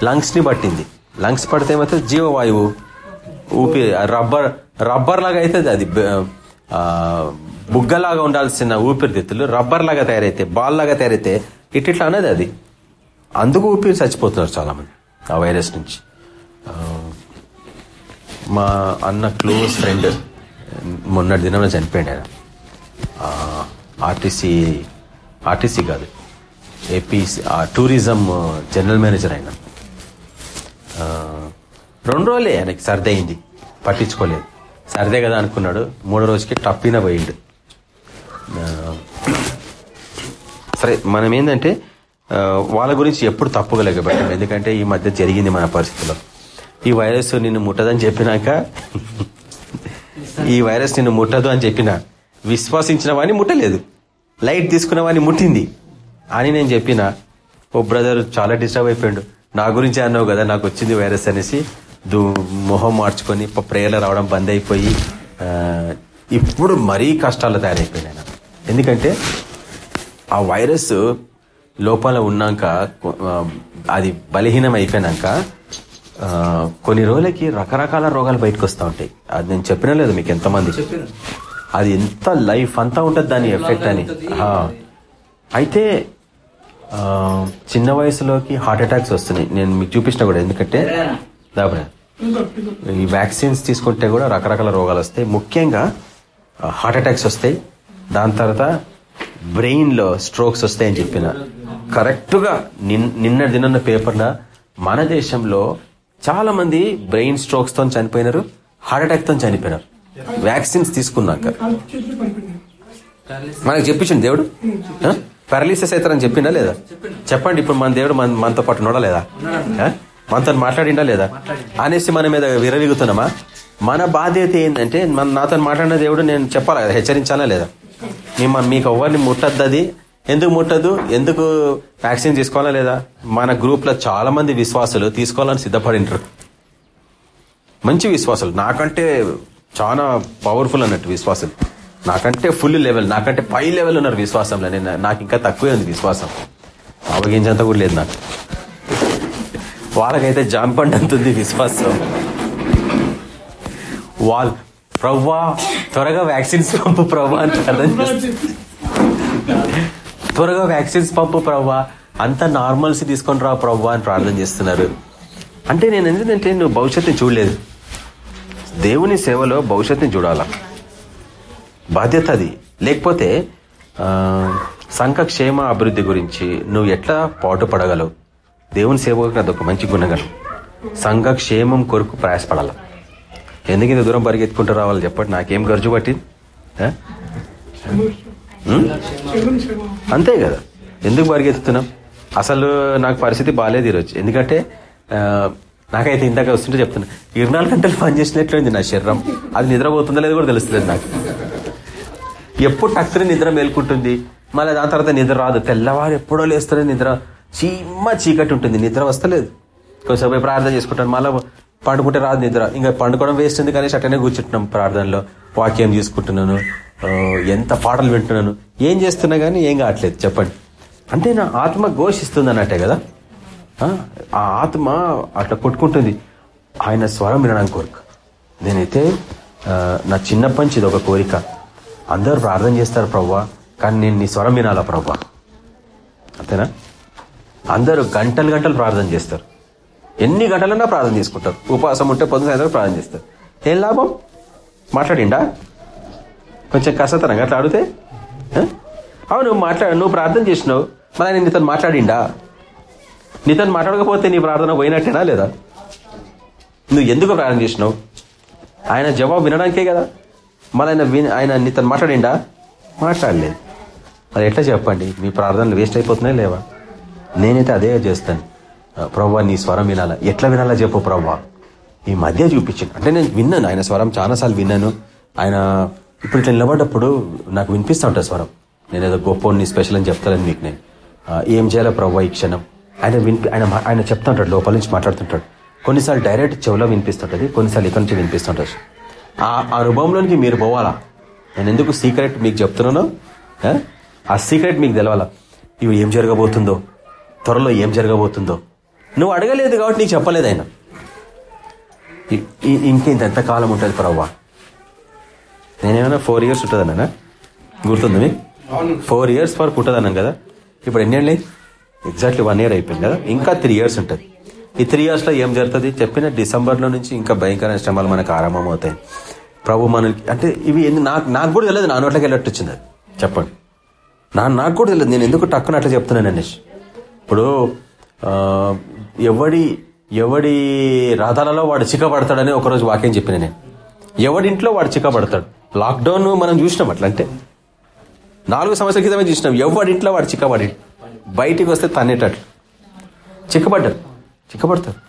లంగ్స్ని పట్టింది. లంగ్స్ పడితే మాత్రం జీవవాయువు ఊపి రబ్బర్ రబ్బర్ లాగా అవుతుంది అది. బుగ్గలాగా ఉండాల్సిన ఊపిరితిత్తులు రబ్బర్ లాగా తయారైతే బాల్ లాగా తయారైతే ఇట్లా అనేది అది. అందుకు ఊపిరి చచ్చిపోతున్నారు చాలా మంది ఆ వైరస్ నుంచి. మా అన్న క్లోజ్ ఫ్రెండ్ మొన్నటి దినంలో చనిపోయాడు ఆయన. ఆర్టీసీ ఆర్టీసీ కాదు ఏపీ టూరిజం జనరల్ మేనేజర్ ఆయన. రెండు రోజులే ఆయనకి సర్ది అయింది. పట్టించుకోలేదు. సర్దే కదా అనుకున్నాడు. మూడో రోజుకి టప్పిన పోయిండు. సరే మనం ఏంటంటే వాళ్ళ గురించి ఎప్పుడు తప్పుగా ఎందుకంటే ఈ మధ్య జరిగింది మన పరిస్థితిలో. ఈ వైరస్ నిన్ను ముట్టదని చెప్పినాక ఈ వైరస్ నిన్ను ముట్టదు అని చెప్పిన. విశ్వసించిన వాడిని ముట్టలేదు. లైట్ తీసుకున్న వాడిని ముట్టింది. అని నేను చెప్పిన. ఓ బ్రదర్ చాలా డిస్టర్బ్ అయిపోయాడు. నా గురించి అన్నావు కదా నాకు వచ్చింది వైరస్ అనేసి. దు మొహం మార్చుకొని ప్రేయర్లు రావడం బంద్ అయిపోయి ఇప్పుడు మరీ కష్టాలు తయారైపోయినాయి ఎందుకంటే ఆ వైరస్ లోపల ఉన్నాక అది బలహీనం అయిపోయినాక కొన్ని రోజులకి రకరకాల రోగాలు బయటకు వస్తూ ఉంటాయి. అది నేను చెప్పినా లేదు మీకు ఎంతమంది? అది ఎంత లైఫ్ అంతా ఉంటుంది దాని ఎఫెక్ట్ అని. అయితే చిన్న వయసులోకి హార్ట్ అటాక్స్ వస్తున్నాయి. నేను మీకు చూపించిన కూడా ఎందుకంటే దాబరా ఈ వ్యాక్సిన్స్ తీసుకుంటే కూడా రకరకాల రోగాలు వస్తాయి. ముఖ్యంగా హార్ట్ అటాక్స్ వస్తాయి. దాని తర్వాత బ్రెయిన్లో స్ట్రోక్స్ వస్తాయని చెప్పిన. కరెక్ట్గా నిన్- నిన్న దినన్న పేపర్న మన దేశంలో చాలా మంది బ్రెయిన్ స్ట్రోక్స్తో చనిపోయినారు హార్ట్ అటాక్తో చనిపోయినారు. వ్యాక్సిన్స్ తీసుకున్నాక. మనకు చెప్పించండి దేవుడు? పారాలిసిస్ అవుతారని చెప్పిండా లేదా? చెప్పండి ఇప్పుడు మన దేవుడు మన మనతో పాటు ఉన్నాడా లేదా? మనతో మాట్లాడిండా లేదా? అనేసి మన మీద విరవిగుతున్నామా మన బాధ్యత ఏంటంటే మన నాతో మాట్లాడిన దేవుడు నేను చెప్పాలా? హెచ్చరించాలా లేదా? మేము మీకు ఎవరిని ముట్టద్దది? అది ఎందుకు ముట్టదు? ఎందుకు వ్యాక్సిన్ తీసుకోవాలా లేదా? మన గ్రూప్ చాలా మంది విశ్వాసులు తీసుకోవాలని సిద్ధపడింటారు మంచి విశ్వాసాలు. నాకంటే చాలా పవర్ఫుల్ అన్నట్టు విశ్వాసం నాకంటే ఫుల్ లెవెల్ నాకంటే పై లెవెల్ ఉన్నారు విశ్వాసంలో. నేను నాకు ఇంకా తక్కువే ఉంది విశ్వాసం. అవగించేంత కూడా లేదు నాకు. వాళ్ళకైతే జాంపండి అంతుంది విశ్వాసం. వాళ్ళు ప్రవ్వా త్వరగా వ్యాక్సిన్స్ పంపు ప్రవ్వా అని అర్థం త్వరగా వ్యాక్సిన్స్ పంపు ప్రవ్వా. అంత నార్మల్స్ తీసుకొని రా ప్రవ్వా అని ప్రార్థన చేస్తున్నారు. అంటే నేను ఎందుకంటే నువ్వు భవిష్యత్తుని చూడలేదు. దేవుని సేవలో భవిష్యత్తుని చూడాలా? బాధ్యత అది. లేకపోతే సంఘక్షేమ అభివృద్ధి గురించి నువ్వు ఎట్లా పాటుపడగలవు? దేవుని సేవకు అదొక మంచి గుణగలం సంఘక్షేమం కొరకు ప్రయాసపడాల? ఎందుకు ఇంత దూరం పరిగెత్తుకుంటూ రావాలి చెప్పండి. నాకేం గర్జు పట్టింది? అంతే కదా. ఎందుకు పరిగెత్తుతున్నాం అసలు నాకు పరిస్థితి బాగాలేదు ఈరోజు. ఎందుకంటే నాకైతే ఇందాక వస్తుంటే చెప్తున్నా ఇరవై నాలుగు గంటలు పనిచేసినట్లయింది నా శరీరం. అది నిద్రపోతుందో లేదో కూడా తెలుస్తుంది నాకు. ఎప్పుడు టక్కున నిద్ర మేల్కుంటుంది మళ్ళీ దాని తర్వాత నిద్ర రాదు. తెల్లవారు ఎప్పుడో లేస్తుంది నిద్ర చీమ్మ చీకటి ఉంటుంది. నిద్ర వస్తలేదు. కొంచెం పోయి ప్రార్థన చేసుకుంటాను. మళ్ళీ పండుకుంటే రాదు నిద్ర. ఇంకా పండుకోవడం వేస్ట్ ఉంది కానీ అట్టనే కూర్చుంటున్నాం ప్రార్థనలో. వాక్యం తీసుకుంటున్నాను. ఎంత పాటలు వింటున్నాను? ఏం చేస్తున్నా కానీ ఏం కావట్లేదు చెప్పండి. అంటే నా ఆత్మ ఘోషిస్తుంది అన్నట్టే కదా? ఆ ఆత్మ అట్లా కొట్టుకుంటుంది. ఆయన స్వరం వినడానికి కోరిక. నేనైతే నా చిన్నప్పటి నుంచి ఇది ఒక కోరిక. అందరూ ప్రార్థన చేస్తారు ప్రవ్వా కానీ నేను నీ స్వరం వినాలా ప్రవ్వా? అంతేనా? అందరూ గంటలు గంటలు ప్రార్థన చేస్తారు. ఎన్ని గంటలన్నా ప్రార్థన చేసుకుంటారు. ఉపవాసం ఉంటే పొద్దున సాయంత్రం ప్రార్థన చేస్తారు. ఏం లాభం? మాట్లాడిండా? కొంచెం కసతనంగా అట్లా అడిగితే అవును మాట్లాడు నువ్వు ప్రార్థన చేసినావు. మరి ఆయన నీతో మాట్లాడిండా? నీతో మాట్లాడకపోతే నీ ప్రార్థన పోయినట్టేనా లేదా? నువ్వు ఎందుకు ప్రార్థన చేసినావు? ఆయన జవాబు వినడానికే కదా. మరి ఆయన విన్ ఆయన నీతో మాట్లాడిండా? మాట్లాడలేదు. మరి ఎట్లా చెప్పండి? మీ ప్రార్థనలు వేస్ట్ అయిపోతున్నాయి లేవా? నేనైతే అదే చేస్తాను. ప్రవ్వా నీ స్వరం వినాలా? ఎట్లా వినాలా చెప్పు ప్రవ్వా? ఈ మధ్య చూపించింది అంటే నేను విన్నాను ఆయన స్వరం చాలాసార్లు విన్నాను. ఆయన ఇప్పుడు ఇట్లా నిలబడ్డప్పుడు నాకు వినిపిస్తూ ఉంటుంది స్వరం. నేను ఏదో గొప్ప స్పెషల్ అని చెప్తానని మీకు నేను. ఏం చేయాలో ప్రవ్వా ఈ క్షణం. ఆయన వినిపి ఆయన ఆయన చెప్తా ఉంటాడు లోపల నుంచి మాట్లాడుతుంటాడు. కొన్నిసార్లు డైరెక్ట్ చెవిలో వినిపిస్తుంటుంది కొన్నిసార్లు ఇక్కడి నుంచి వినిపిస్తుంటారు ఆ అనుభవంలోనికి మీరు పోవాలా? నేను ఎందుకు సీక్రెట్ మీకు చెప్తున్నానో? ఆ? సీక్రెట్ మీకు తెలవాలా? ఇవి ఏం జరగబోతుందో? త్వరలో ఏం జరగబోతుందో? నువ్వు అడగలేదు కాబట్టి నీకు చెప్పలేదు ఆయన. ఇ- ఇ- ఇంకేంత ఎంత కాలం ఉంటుంది ప్రవ్వా? నేనేమైనా ఫోర్ ఇయర్స్ ఉంటుందన్నా గుర్తుంది మీకు? ఫోర్ ఇయర్స్ వరకు ఉంటుందన్నాను కదా? ఇప్పుడు ఎన్నేళ్ళు ఎగ్జాక్ట్లీ వన్ ఇయర్ అయిపోయింది కదా? ఇంకా త్రీ ఇయర్స్ ఉంటుంది. ఈ త్రీ ఇయర్స్లో ఏం జరుగుతుంది? చెప్పిన డిసెంబర్లో నుంచి ఇంకా భయంకరమైన శ్రమలు మనకు ఆరంభం అవుతాయి ప్రభు మనకి అంటే ఇవి ఎన్ని- నాకు నాకు కూడా తెలియదు నా నోట్లోకి వెళ్ళట్టు వచ్చింది అది. చెప్పండి. నా నాకు కూడా తెలియదు నేను ఎందుకు టక్కున అట్లా చెప్తున్నాను అనేసి ఇప్పుడు ఎవడి ఎవడి రథాలలో వాడు చిక్కబడతాడని ఒకరోజు వాక్యం చెప్పిన నేను. ఎవడింట్లో వాడు చిక్కబడతాడు? లాక్డౌన్ మనం చూసినాం అట్లా అంటే నాలుగు సంవత్సరాల క్రితమే చూసినాం. ఎవడింట్లో వాడు చిక్కబడి బయటికి వస్తే తన్నేటట్లు. చిక్కబడ్డారు. చిక్కబడతారు.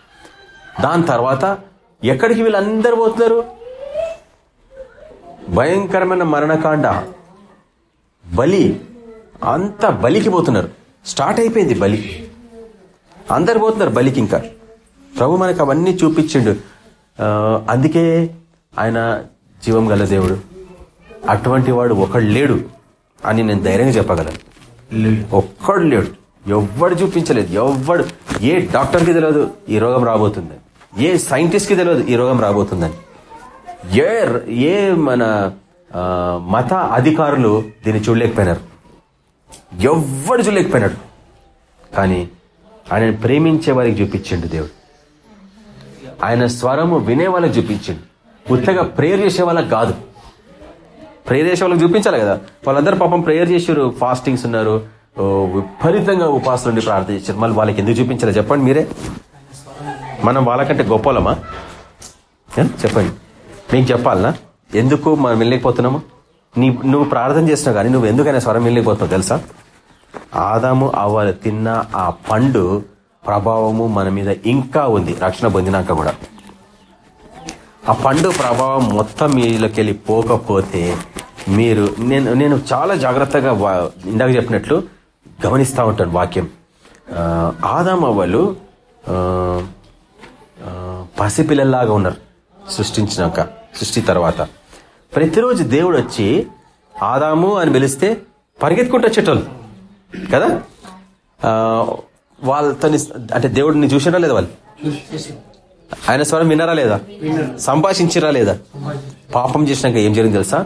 దాని తర్వాత ఎక్కడికి వీళ్ళందరూ పోతున్నారు? భయంకరమైన మరణకాండ. బలి. అంత బలికి పోతున్నారు. స్టార్ట్ అయిపోయింది బలి. అందరు పోతున్నారు బలికి ఇంకా. ప్రభు మనకు అవన్నీ చూపించిండు. అందుకే ఆయన జీవం గల దేవుడు. అటువంటి వాడు ఒకడు లేడు అని నేను ధైర్యంగా చెప్పగలను. ఒక్కడు లేడు. ఎవ్వడు చూపించలేదు. ఎవ్వడు ఏ డాక్టర్కి తెలియదు ఈ రోగం రాబోతుందని ఏ సైంటిస్ట్కి తెలియదు ఈ రోగం రాబోతుందని. ఏ ఏ మన మత అధికారులు దీన్ని చూడలేకపోయినారు. ఎవ్వడు చూడలేకపోయినాడు. కానీ ఆయనను ప్రేమించే వారికి చూపించిండు దేవుడు. ఆయన స్వరము వినే వాళ్ళకి చూపించిండు. ఉత్తగా ప్రేయర్ చేసే వాళ్ళకి కాదు. ప్రేయర్ చేసే వాళ్ళకి చూపించాలి కదా. వాళ్ళందరూ పాపం ప్రేయర్ చేశారు ఫాస్టింగ్స్ ఉన్నారు విపరీతంగా ఉపాసన ఉండి ప్రార్థన చేశారు. మళ్ళీ వాళ్ళకి ఎందుకు చూపించాలి? చెప్పండి మీరే. మనం వాళ్ళకంటే గొప్పలమా చెప్పండి. మీకు చెప్పాలనా? ఎందుకు మనం వెళ్ళలేకపోతున్నాము? నీ నువ్వు ప్రార్థన చేసినావు కానీ నువ్వు ఎందుకైనా స్వరం వెళ్ళలేకపోతున్నావు తెలుసా? ఆదాము అవ్వాలి తిన్న ఆ పండు ప్రభావము మన మీద ఇంకా ఉంది. రక్షణ పొందినాక కూడా. ఆ పండు ప్రభావం మొత్తం మీలోకి వెళ్ళి పోకపోతే మీరు నేను నేను చాలా జాగ్రత్తగా ఇందాక చెప్పినట్లు గమనిస్తూ ఉంటాను వాక్యం. ఆదాం అవ్వలు పసిపిల్లల్లాగా ఉన్నారు సృష్టించినాక సృష్టి తర్వాత. ప్రతిరోజు దేవుడు వచ్చి ఆదాము అని పిలిస్తే పరిగెత్తుకుంటూ వచ్చేటోళ్ళు. కదా? వాళ్ళతో అంటే దేవుడిని చూసినా లేదా వాళ్ళు? ఆయన స్వరం విన్నారా లేదా? సంభాషించిరా లేదా? పాపం చేసినాక ఏం జరిగింది తెలుసా?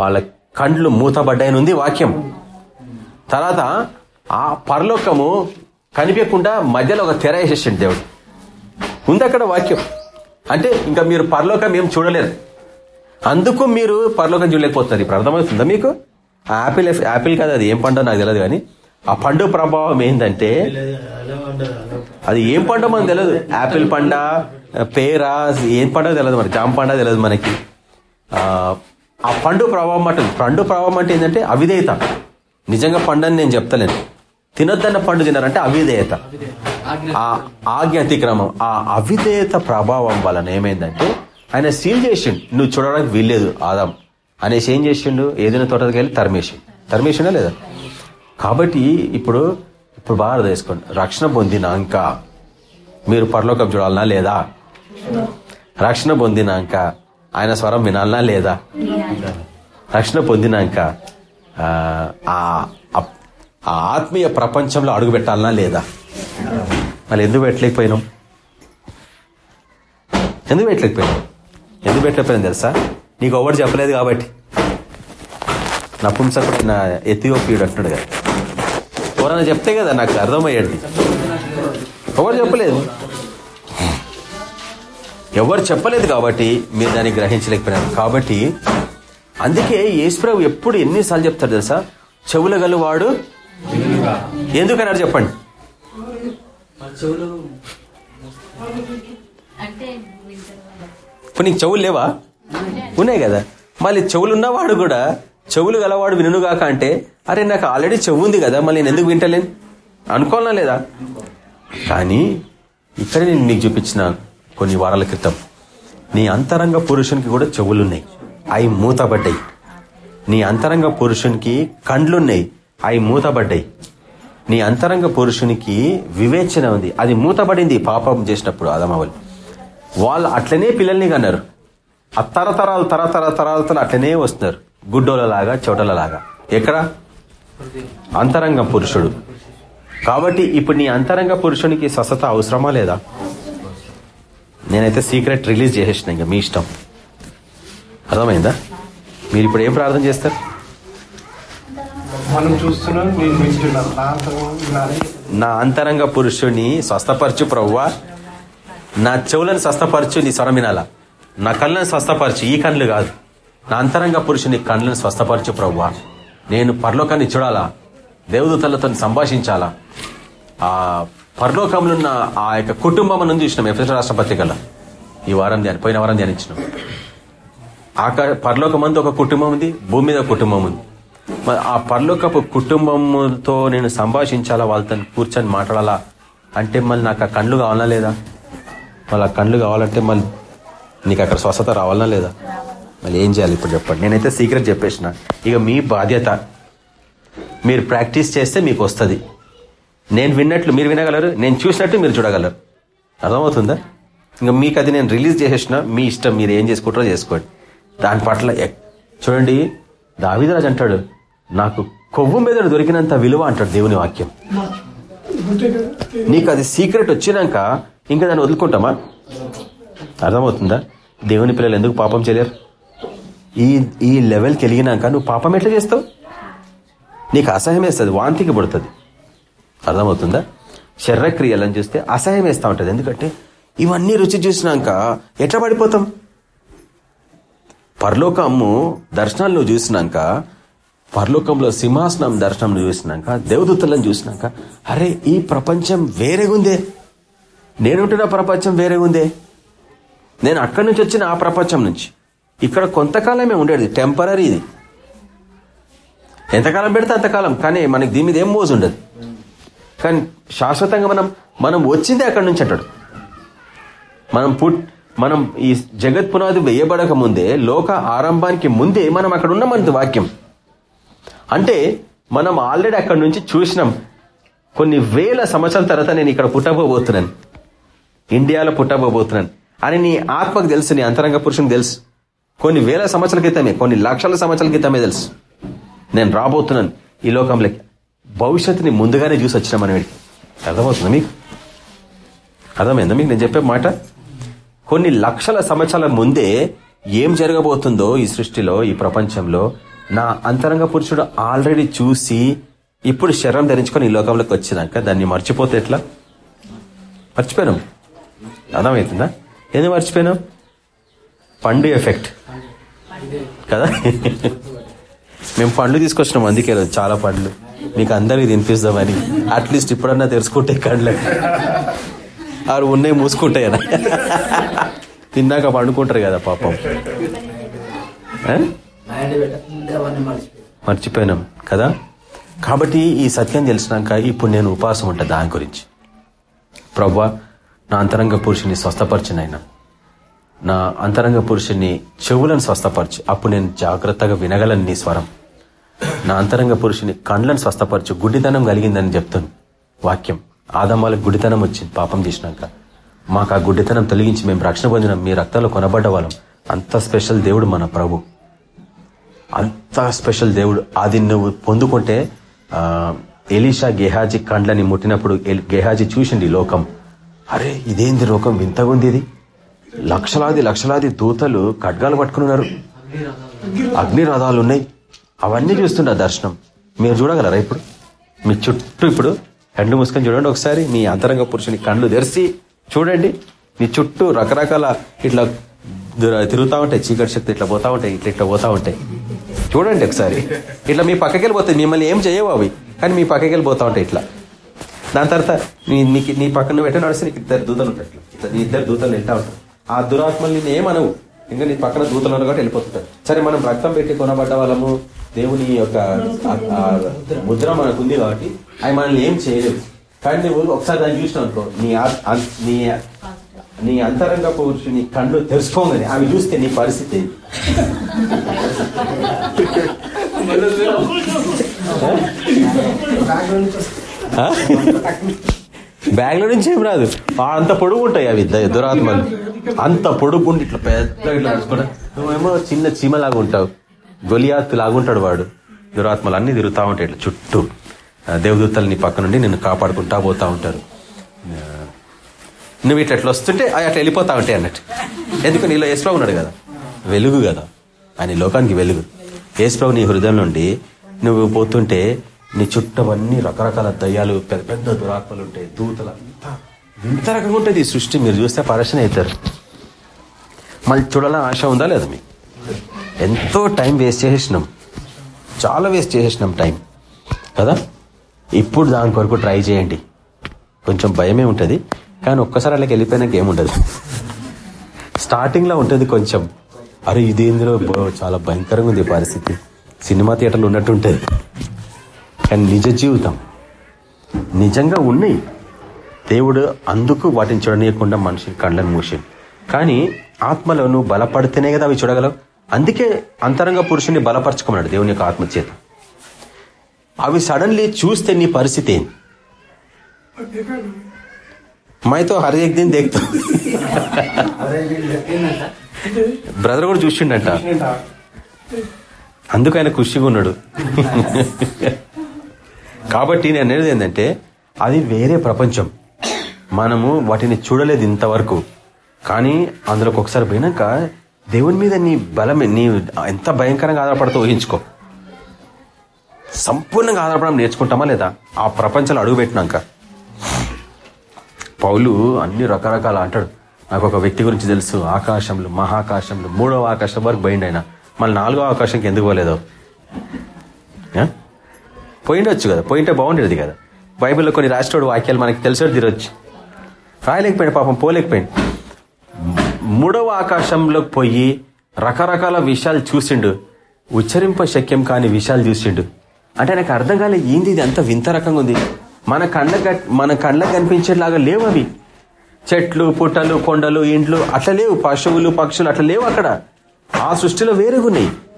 వాళ్ళ కండ్లు మూతబడ్డాయని ఉంది వాక్యం. తర్వాత ఆ పరలోకము కనిపించకుండా మధ్యలో ఒక తెర వేసేసిండు దేవుడు. ఉంది అక్కడ వాక్యం. అంటే ఇంకా మీరు పరలోకం ఏం చూడలేరు. అందుకు మీరు పరలోకం చూడలేకపోతున్నారు. ఇప్పుడు అర్థమవుతుందా మీకు? ఆ యాపిల్ యాపిల్ కాదు అది ఏం పండో నాకు తెలియదు కానీ. ఆ పండు ప్రభావం ఏంటంటే అది ఏం పండో మనకు తెలియదు యాపిల్ పండ పేరా ఏం పండో తెలియదు మరి జామ పండ తెలియదు మనకి. ఆ, పండు ప్రభావం అంటే పండు ప్రభావం అంటే ఏంటంటే అవిధేయత. నిజంగా పండని నేను చెప్తలేను. తినొద్దన్న పండు తినారంటే అవిధేయత. ఆ ఆజ్ఞ అతిక్రమం ఆ అవిధేయత ప్రభావం వలన ఏమైందంటే ఆయన సీల్ చేసిండు. నువ్వు చూడడానికి వీల్లేదు ఆదాం. అనేసి ఏం చేసిండు? ఏదైనా తోటకి వెళ్ళి తరిమేసిండు. తరిమేసిండా లేదా? కాబట్టి ఇప్పుడు ఇప్పుడు బాగా అర్థం చేసుకోండి రక్షణ పొందినాక మీరు పరలోకం చూడాలనా లేదా? రక్షణ పొందినాక ఆయన స్వరం వినాలనా లేదా? రక్షణ పొందినాక ఆ, ఆ ఆత్మీయ ప్రపంచంలో అడుగు పెట్టాలనా లేదా? మళ్ళీ ఎందుకు పెట్టలేకపోయినాం? ఎందుకు పెట్టలేకపోయినాం? ఎందుకు పెట్టలేకపోయినా తెలుసా? నీకు ఎవరు చెప్పలేదు కాబట్టి. నపుంసకుడు నా ఎథియోపియుడు అంటున్నాడు కదా. ఎవరైనా చెప్తే కదా నాకు అర్థమయ్యేది. ఎవరు చెప్పలేదు? ఎవరు చెప్పలేదు కాబట్టి మీరు దాన్ని గ్రహించలేకపోయినారు. కాబట్టి అందుకే యేసుప్రభు ఎప్పుడు ఎన్నిసార్లు చెప్తారు తెలుసా? చెవుల గలవాడు ఎందుకన్నారు చెప్పండి. ఇప్పుడు నీకు చెవులు లేవా? ఉన్నాయి కదా. మళ్ళీ చెవులు ఉన్నవాడు కూడా చెవులు గలవాడు వినుగాక అంటే అరే నాకు ఆల్రెడీ చెవు ఉంది కదా మళ్ళీ నేను ఎందుకు వింటలేను? అనుకోవాలా లేదా? కానీ ఇక్కడ నేను మీకు చూపించిన కొన్ని వారాల క్రితం నీ అంతరంగ పురుషునికి కూడా చెవులున్నాయి అవి మూతబడ్డాయి. నీ అంతరంగ పురుషునికి కండ్లున్నాయి అవి మూతబడ్డాయి. నీ అంతరంగ పురుషునికి వివేచన ఉంది అది మూతబడింది పాపం చేసినప్పుడు అదమావలు వాళ్ళు అట్లనే పిల్లల్ని కన్నారు. ఆ తరతరాలు తరతర తరాలతో అట్లనే వస్తున్నారు. గుడ్డోలలాగా చోటలలాగా ఎక్కడ? అంతరంగ పురుషుడు. కాబట్టి ఇప్పుడు నీ అంతరంగ పురుషునికి స్వస్థత అవసరమా లేదా? నేనైతే సీక్రెట్ రిలీజ్ చేసేసిన ఇంకా మీ ఇష్టం. అర్థమైందా? మీరు ఇప్పుడు ఏం ప్రార్థన చేస్తారు? నా అంతరంగ పురుషుని స్వస్థపరచు ప్రవ్వా. నా చెవులను స్వస్థపరచు నీ స్వరం వినాలా? నా కళ్ళను స్వస్థపరచు ఈ కళ్ళు కాదు. నా అంతరంగ పురుషుని కళ్ళను స్వస్థపరచు ప్రవ్వా. నేను పరలోకాన్ని చూడాలా? దేవదూతలతో సంభాషించాలా? ఆ పరలోకంలో ఉన్న ఆ యొక్క కుటుంబం నుంచి చూసినాం ఎఫ్ఎస్ రాష్ట్రపతి పత్రికలో ఈ వారం ధ్యాని పోయిన వారం ధ్యానించినాం. ఆకా పరలోకమందు ఒక కుటుంబం ఉంది భూమి మీద కుటుంబం ఉంది ఆ పరలోకపు కుటుంబంతో నేను సంభాషించాలా? వాళ్ళతో కూర్చొని మాట్లాడాలా? అంటే మళ్ళీ నాకు ఆ కళ్ళు కావాలా లేదా? మళ్ళీ ఆ కళ్ళు కావాలంటే మళ్ళీ నీకు అక్కడ స్వస్థత రావాలా లేదా? మళ్ళీ ఏం చేయాలి ఇప్పుడు చెప్పండి. నేనైతే సీక్రెట్ చెప్పేసిన. ఇక మీ బాధ్యత. మీరు ప్రాక్టీస్ చేస్తే మీకు వస్తుంది. నేను విన్నట్లు మీరు వినగలరు నేను చూసినట్టు మీరు చూడగలరు. అర్థమవుతుందా? ఇంకా మీకు అది నేను రిలీజ్ చేసేసిన మీ ఇష్టం మీరు ఏం చేసుకుంటారో చేసుకోండి. దాని పట్ల ఎక్- చూడండి దావిదరాజు అంటాడు నాకు కొవ్వు మీద దొరికినంత విలువ అంటాడు దేవుని వాక్యం. నీకు అది సీక్రెట్ వచ్చినాక ఇంకా దాన్ని వదులుకుంటామా? అర్థమవుతుందా? దేవుని పిల్లలు ఎందుకు పాపం చేయలేరు? ఈ ఈ లెవెల్కి వెళ్ళినాక నువ్వు పాపం ఎట్లా చేస్తావు? నీకు అసహ్యం వేస్తుంది వాంతికి పడుతుంది. అర్థమవుతుందా? శరీరక్రియలను చూస్తే అసహ్యం వేస్తూ ఉంటుంది. ఎందుకంటే ఇవన్నీ రుచి చూసినాక ఎట్లా పడిపోతాం? పరలోకము దర్శనాలు నువ్వు చూసినాక పరలోకంలో సింహాసనం దర్శనం చూసినాక దేవదూతలను చూసినాక అరే ఈ ప్రపంచం వేరేగుందే. నేనుంటున్న ప్రపంచం వేరేగుందే. నేను అక్కడి నుంచి వచ్చిన ఆ ప్రపంచం నుంచి. ఇక్కడ కొంతకాలమే ఉండేది టెంపరీ ఇది. ఎంతకాలం పెడితే అంతకాలం కానీ మనకి దీని మీద ఏం మోజు ఉండదు. కానీ శాశ్వతంగా మనం మనం వచ్చిందే అక్కడి నుంచి అంటాడు. మనం పుట్ మనం ఈ జగత్ పునాది వేయబడక ముందే లోక ఆరంభానికి ముందే మనం అక్కడ ఉన్నామంత వాక్యం. అంటే మనం ఆల్రెడీ అక్కడి నుంచి చూసినాం. కొన్ని వేల సంవత్సరాల తర్వాత నేను ఇక్కడ పుట్టబోబోతున్నాను ఇండియాలో పుట్టబోబోతున్నాను అని నీ ఆత్మకు తెలుసు నీ అంతరంగ పురుషునికి తెలుసు. కొన్ని వేల సంవత్సరాల క్రితమే కొన్ని లక్షల సంవత్సరాల క్రితమే తెలుసు. నేను రాబోతున్నాను ఈ లోకంలోకి. భవిష్యత్తుని ముందుగానే చూసి వచ్చిన మనం వీడికి మీకు? అర్థమైందా మీకు? నేను చెప్పే మాట? కొన్ని లక్షల సంవత్సరాల ముందే ఏం జరగబోతుందో ఈ సృష్టిలో ఈ ప్రపంచంలో నా అంతరంగ పురుషుడు ఆల్రెడీ చూసి ఇప్పుడు శరీరం ధరించుకొని ఈ లోకంలోకి వచ్చినాక దాన్ని మర్చిపోతే ఎట్లా? మర్చిపోయినాం. అర్థమవుతుందా? ఎందుకు మర్చిపోయినాం? పండు ఎఫెక్ట్. కదా? మేము పండ్లు తీసుకొచ్చినాం అందుకే చాలా పండ్లు. మీకు అందరికీ తినిపిస్తామని. అట్లీస్ట్ ఇప్పుడన్నా తెరుచుకుంటే కండ్లు ఆరు ఉన్నాయి మూసుకుంటాయి కదా తిన్నాక పండుకుంటారు కదా పాపం. మర్చిపోయినాం కదా? కాబట్టి ఈ సత్యం తెలిసినాక ఇప్పుడు నేను ఉపాసం ఉంటా దాని గురించి. ప్రభా నా అంతరంగ పురుషుని స్వస్థపరిచినైనా నా అంతరంగ పురుషుని చెవులను స్వస్థపరచు. అప్పుడు నేను జాగ్రత్తగా వినగలను నీ స్వరం. నా అంతరంగ పురుషుని కండ్లను స్వస్థపరచు. గుడ్డితనం కలిగిందని చెప్తాను. వాక్యం. ఆదమాలకు గుడితనం వచ్చింది. పాపం చేసినాక. మాకు ఆ గుడ్డితనం తొలగించి మేము రక్షణ పొందిన. మీ రక్తంలో కొనబడ్డ వాళ్ళం. అంత స్పెషల్ దేవుడు మన ప్రభు. అంత స్పెషల్ దేవుడు. అది నువ్వు పొందుకుంటే ఎలీషా గెహాజీ కండ్లని ముట్టినప్పుడు ఎల్- గెహాజీ చూసిండి లోకం. అరే ఇదేంది లోకం? వింతగా ఉంది ఇది. లక్షలాది లక్షలాది దూతలు ఖడ్గాలు పట్టుకుని ఉన్నారు అగ్ని రథాలు ఉన్నాయి అవన్నీ చూస్తుండ దర్శనం. మీరు చూడగలరా ఇప్పుడు? మీ చుట్టూ ఇప్పుడు కళ్ళు మూసుకొని చూడండి ఒకసారి. మీ అంతరంగ పురుషుని కళ్ళు తెరిచి చూడండి. మీ చుట్టూ రకరకాల ఇట్లా తిరుగుతూ తిరుగుతా ఉంటాయి. చీకటి శక్తి ఇట్లా పోతా ఉంటాయి. ఇట్లా ఇట్లా పోతా ఉంటాయి. చూడండి ఒకసారి. ఇట్లా మీ పక్కకి వెళ్ళిపోతాయి. మిమ్మల్ని ఏం చేయవు అవి. కానీ మీ పక్కకి వెళ్ళిపోతా ఉంటాయి ఇట్లా. దాని తర్వాత నీ నీ పక్కన నువ్వు నడిస్తే నీకు ఇద్దరు దూతలు ఉంటాయి ఇట్లా. నీ ఇద్దరు దూతలు వెళ్తా ఉంటాయి ఆ దురాత్మల్ని నేను ఏమనవు ఇంకా నీ పక్కన దూతలు ఉన్నారు కాబట్టి వెళ్ళిపోతుంటారు. సరే మనం రక్తం పెట్టి కొనబడ్డ వాళ్ళము దేవుని యొక్క ముద్ర మనకు ఉంది కాబట్టి అవి మనల్ని ఏం చేయలేవు కానీ నువ్వు ఒకసారి దాన్ని చూసినావు అనుకో నీ నీ నీ అంతరంగ పురుషుని కళ్ళు తెలుసుకోగానే అవి చూస్తే నీ పరిస్థితి ఏంటి? ఆ? నుంచి ఏం రాదు. అంత పొడుగు ఉంటాయి అవి దురాత్మలు అంత పొడుగు ఉండి ఇట్లా పెద్ద ఇట్లా నువ్వేమో చిన్న చీమలాగా ఉంటావు. గొలియాత్ లాగుంటాడు వాడు. దురాత్మలు అన్ని తిరుగుతూ ఉంటాయి ఇట్లా చుట్టూ. ఆ, దేవదూతలు నీ పక్క నుండి నిన్ను కాపాడుకుంటా పోతా ఉంటారు. నువ్వు ఇట్లా అట్లా వస్తుంటే అవి అట్లా వెళ్ళిపోతా ఉంటాయి అన్నట్టు. ఎందుకు? నీలో యేసుప్రభు ఉన్నాడు కదా. వెలుగు కదా. ఆయన లోకానికి వెలుగు. యేసుప్రభు నీ హృదయం నుండి నువ్వు పోతుంటే నీ చుట్టవన్నీ రకరకాల దయ్యాలు పెద్ద పెద్ద దురాత్మలు ఉంటాయి దూతలు అంతా వింత రకంగా ఉంటుంది ఈ సృష్టి మీరు చూస్తే పరశన అవుతారు మళ్ళీ చూడాలని ఆశ ఉందా లేదా మీకు? ఎంతో టైం వేస్ట్ చేసేసినాం. చాలా వేస్ట్ చేసేసినాం టైం. కదా? ఇప్పుడు దాని కొరకు ట్రై చేయండి. కొంచెం భయమే ఉంటుంది. కానీ ఒక్కసారి అలాగే వెళ్ళిపోయినాక ఏముండదు స్టార్టింగ్లో ఉంటుంది కొంచెం. అరే ఇదేందిరో చాలా భయంకరంగా ఉంది ఈ పరిస్థితి. సినిమా థియేటర్లు ఉన్నట్టు ఉంటుంది. కానీ నిజ జీవితం. నిజంగా ఉన్నాయి. దేవుడు అందుకు వాటిని చూడనీయకుండా మనిషి కళ్ళను మూసిండు. కానీ ఆత్మలో నువ్వు బలపడితేనే కదా అవి చూడగలవు. అందుకే అంతరంగ పురుషుని బలపరచుకున్నాడు దేవుని యొక్క ఆత్మచేత. అవి సడన్లీ చూస్తే నీ పరిస్థితి ఏంటి మైతో హర్ దీని దేక్తా. బ్రదర్ కూడా చూసిండట. అందుకు ఆయన ఖుషిగా ఉన్నాడు. కాబట్టి నేను అనేది ఏంటంటే అది వేరే ప్రపంచం. మనము వాటిని చూడలేదు ఇంతవరకు. కానీ అందులోకి ఒకసారి పోయినాక దేవుని మీద నీ బలం నీ ఎంత భయంకరంగా ఆధారపడితే ఊహించుకో. సంపూర్ణంగా ఆధారపడడం నేర్చుకుంటామా లేదా? ఆ ప్రపంచంలో అడుగుపెట్టినాక పౌలు అన్ని రకరకాల అంటాడు. నాకు ఒక వ్యక్తి గురించి తెలుసు. ఆకాశంలో మహాకాశంలో మూడవ ఆకాశం వరకు పోయిండు ఆయన. మళ్ళీ నాలుగో ఆకాశంకి ఎందుకు పోలేదో? పోయిండొచ్చు కదా పోయింటే బాగుండేది కదా. బైబిల్లో కొన్ని రాష్ట్రోడు వాక్యాలు మనకి తెలిసేది తీరొచ్చు రాయలేకపోయాడు పాపం పోలేకపోయింది మూడవ ఆకాశంలోకి పోయి రకరకాల విషయాలు చూసిండు. ఉచ్చరింప శక్యం కాని విషయాలు చూసిండు. అంటే నాకు అర్థం కాలే ఏంది ఇది అంత వింత రకంగా ఉంది? మన కళ్ళ మన కళ్ళకు కనిపించేలాగా లేవు అవి. చెట్లు పుట్టలు కొండలు ఇండ్లు అట్లా లేవు. పశువులు పక్షులు అట్లా లేవు అక్కడ. ఆ సృష్టిలో వేరుగున్నాయి. ఉన్నాయి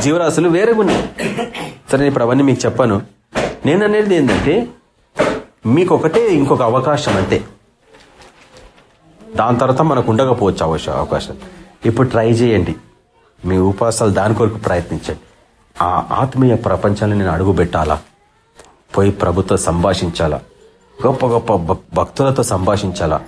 జీవరాశులు వేరే ఉన్నాయి సరే ఇప్పుడు అవన్నీ మీకు చెప్పాను. నేను అనేది ఏంటంటే మీకు ఒకటే ఇంకొక అవకాశం అంతే. దాని తర్వాత మనకు ఉండకపోవచ్చు అవకాశం అవకాశం. ఇప్పుడు ట్రై చేయండి. మీ ఉపాసాలు దాని కొరకు ప్రయత్నించండి. ఆ ఆత్మీయ ప్రపంచాన్ని నేను అడుగు పెట్టాలా పోయి ప్రభుత్వ సంభాషించాలా? గొప్ప గొప్ప భక్- భక్తులతో సంభాషించాలా?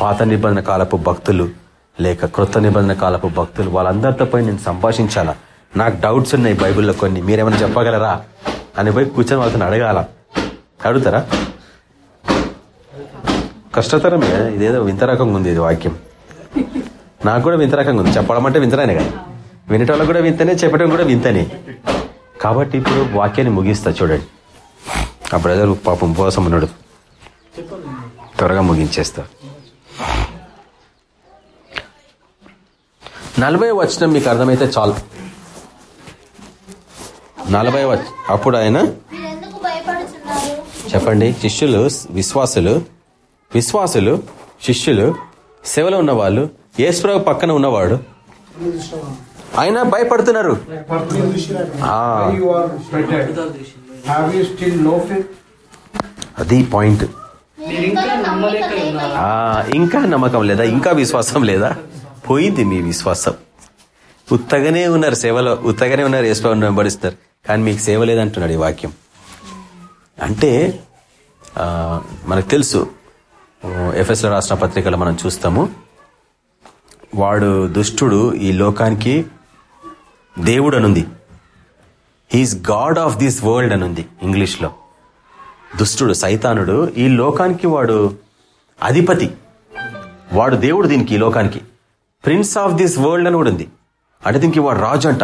పాత నిబంధన కాలపు భక్తులు లేక కృత నిబంధన కాలపు భక్తులు వాళ్ళందరితో పోయి నేను సంభాషించాలా? నాకు డౌట్స్ ఉన్నాయి బైబిల్లో కొన్ని. మీరేమైనా చెప్పగలరా? అని పోయి కూర్చొని వాళ్ళని అడగాల. అడుగుతారా? కష్టతరమే. ఇదేదో వింత రకంగా ఉంది ఇది వాక్యం. నాకు కూడా వింత రకంగా ఉంది. చెప్పడం అంటే వింతనే కదా. వినటం కూడా వింతనే చెప్పడం కూడా వింతనే. కాబట్టి ఇప్పుడు వాక్యాన్ని ముగిస్తా చూడండి. ఆ బ్రదర్ పాపం ఉపవాసం ఉన్నాడు. త్వరగా ముగించేస్తా. నలభై వచనం మీకు అర్థమైతే చాలు. నలభై వచ అప్పుడు ఆయన చెప్పండి. శిష్యులు విశ్వాసులు విశ్వాసులు శిష్యులు సేవలో ఉన్నవాళ్ళు యేసుప్రభు పక్కన ఉన్నవాడు. ఆయన భయపడుతున్నారు? అది పాయింట్. ఇంకా నమ్మకం లేదా? ఇంకా విశ్వాసం లేదా? పోయింది మీ విశ్వాసం. ఉత్తగానే ఉన్నారు సేవలో ఉత్తగానే ఉన్నారు యేసుప్రభుని వెంబడిస్తారు కానీ మీకు సేవ లేదంటున్నాడు ఈ వాక్యం. అంటే మనకు తెలుసు ఎఫ్ఎస్లో రాసిన పత్రికలో మనం చూస్తాము. వాడు దుష్టుడు ఈ లోకానికి దేవుడు అనుంది. He is god of this world అనుంది ఇంగ్లీష్లో. దుష్టుడు సైతానుడు ఈ లోకానికి వాడు అధిపతి. వాడు దేవుడు దీనికి ఈ లోకానికి. ప్రిన్స్ ఆఫ్ దిస్ వరల్డ్ అని కూడా ఉంది. అంటే దీనికి వాడు రాజు అంట.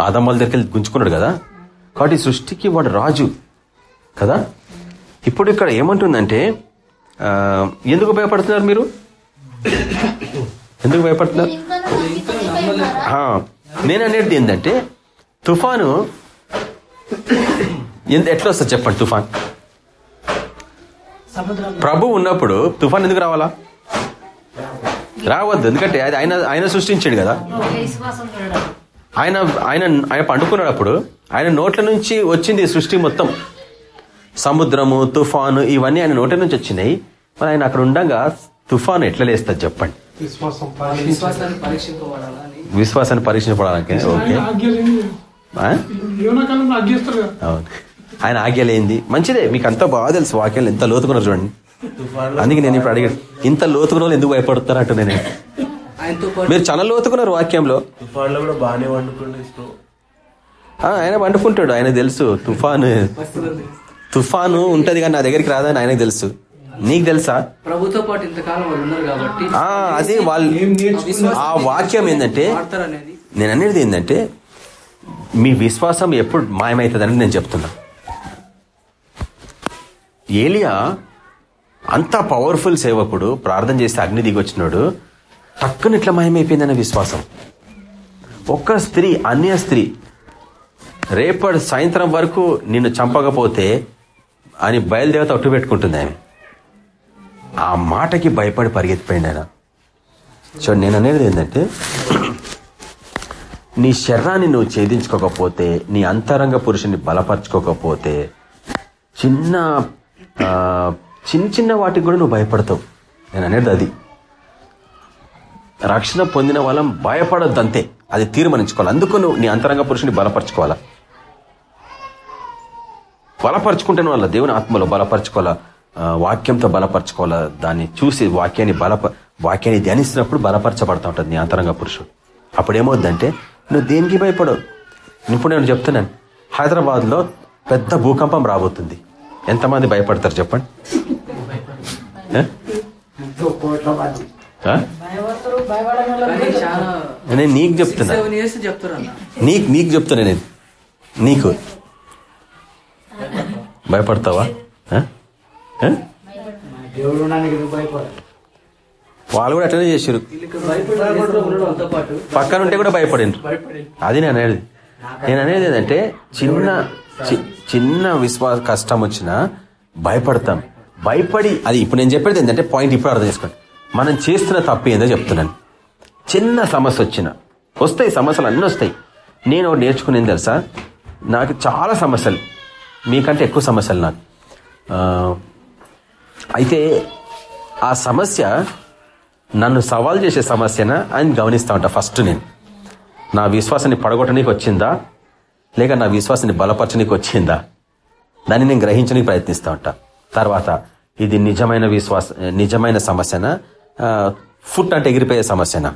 ఆదమ్మల దగ్గరికి వెళ్ళి గుంజుకున్నాడు కదా. కాబట్టి సృష్టికి వాడు రాజు. కదా? ఇప్పుడు ఇక్కడ ఏమంటుందంటే ఎందుకు భయపడుతున్నారు మీరు? ఎందుకు భయపడుతున్నారు? నేను అనేది ఏంటంటే తుఫాను ఎంత- ఎట్లా వస్తుంది చెప్పండి తుఫాన్? ప్రభు ఉన్నప్పుడు తుఫాన్ ఎందుకు రావాలా? రావద్దు. ఎందుకంటే అది ఆయన ఆయన సృష్టించాడు కదా. ఆయన ఆయన ఆయన పండుకున్నాడు అప్పుడు. ఆయన నోట్ల నుంచి వచ్చింది సృష్టి మొత్తం. సముద్రము తుఫాను ఇవన్నీ ఆయన నోట్ల నుంచి వచ్చినాయి. మరి ఆయన అక్కడ ఉండగా తుఫాను ఎట్లా లేస్తుంది చెప్పండి. విశ్వాసం విశ్వాసాన్ని పరీక్షించడానికి ఓకే. అవును. ఆయన ఆజ్ఞలేంది. మంచిదే. మీకు అంతా బాగా తెలుసు వాక్యాలు. ఎంత లోతుకున్నారు చూడండి. అందుకే నేను ఇప్పుడు అడిగాను ఇంత లోతుకున్న వాళ్ళు ఎందుకు భయపడుతారంట నేను. ఆయనతో పాటు మీరు చాలా లోతుకున్నారు వాక్యంలో. తుఫాన్లో కూడా బాగానే ఆయన వండుకుంటాడు ఆయన తెలుసు తుఫాను తుఫాను ఉంటది కానీ నా దగ్గరికి రాదని ఆయనకు తెలుసు. నీకు తెలుసా? ప్రభుతో పాటు ఇంతకాలం ఉన్నారు కాబట్టి అదే వాళ్ళు ఆ వాక్యం ఏంటంటే నేను అనేది ఏంటంటే మీ విశ్వాసం ఎప్పుడు మాయమవుతుందని నేను చెప్తున్నా. ఏలియా అంత పవర్ఫుల్ సేవకుడు ప్రార్థన చేస్తే అగ్ని దిగొచ్చినాడు. టక్కున ఇట్లా మాయమైపోయిందన్న విశ్వాసం. ఒక్క స్త్రీ అన్య స్త్రీ రేపటి సాయంత్రం వరకు నిన్ను చంపకపోతే అని బయలుదేవత అట్టు పెట్టుకుంటుంది ఆమె. ఆ మాటకి భయపడి పరిగెత్తిపోయింది ఆయన. చూడండి నేను అనేది ఏంటంటే నీ శరీరాన్ని నువ్వు ఛేదించుకోకపోతే నీ అంతరంగ పురుషుని బలపరచుకోకపోతే చిన్న చిన్న చిన్న వాటికి కూడా నువ్వు భయపడతావు. నేను అనేది అది. రక్షణ పొందిన వాళ్ళం భయపడొద్దు అంతే అది తీర్మానించుకోవాలి. అందుకు నువ్వు నీ అంతరంగ పురుషుని బలపరచుకోవాలా? బలపరుచుకుంటే వాళ్ళ దేవుని ఆత్మలో బలపరచుకోవాలా? వాక్యంతో బలపరచుకోవాలా? దాన్ని చూసి వాక్యాన్ని బలప వాక్యాన్ని ధ్యానిస్తున్నప్పుడు బలపరచబడతా ఉంటుంది నీ అంతరంగ పురుషుడు. అప్పుడు ఏమవుద్దంటే నువ్వు దేనికి భయపడవు? ఇప్పుడు నేను చెప్తున్నాను. హైదరాబాద్లో పెద్ద భూకంపం రాబోతుంది. ఎంతమంది భయపడతారు చెప్పండి? నేను నీకు చెప్తున్నా. నీకు నీకు చెప్తున్నా నేను. నీకు. భయపడతావా? భయపడ వాళ్ళు కూడా అట్లనే చేశారు భయపడి పక్కన ఉంటే కూడా భయపడిండ్రు. అది నేను అనేది. నేను అనేది ఏంటంటే చిన్న చిన్న విశ్వాస కష్టం వచ్చినా భయపడతాం. భయపడి అది ఇప్పుడు నేను చెప్పేది ఏంటంటే పాయింట్ ఇప్పుడు అర్థం చేసుకోండి. మనం చేస్తున్న తప్పు ఏందో చెప్తున్నాను. చిన్న సమస్య వచ్చిన వస్తాయి సమస్యలు అన్నీ వస్తాయి. నేను ఒకటి నేర్చుకునేది తెలుసా? నాకు చాలా సమస్యలు. మీకంటే ఎక్కువ సమస్యలు నాకు. అయితే ఆ సమస్య నన్ను సవాల్ చేసే సమస్యనా అని గమనిస్తా ఉంటా ఫస్ట్ నేను. నా విశ్వాసాన్ని పడగొట్టడానికి వచ్చిందా? లేక నా విశ్వాసాన్ని బలపరచడానికి వచ్చిందా దాన్ని నేను గ్రహించడానికి ప్రయత్నిస్తా ఉంటా. తర్వాత ఇది నిజమైన విశ్వాస నిజమైన సమస్యనా? ఫుట్ అంటే ఎగిరిపోయే సమస్యనా?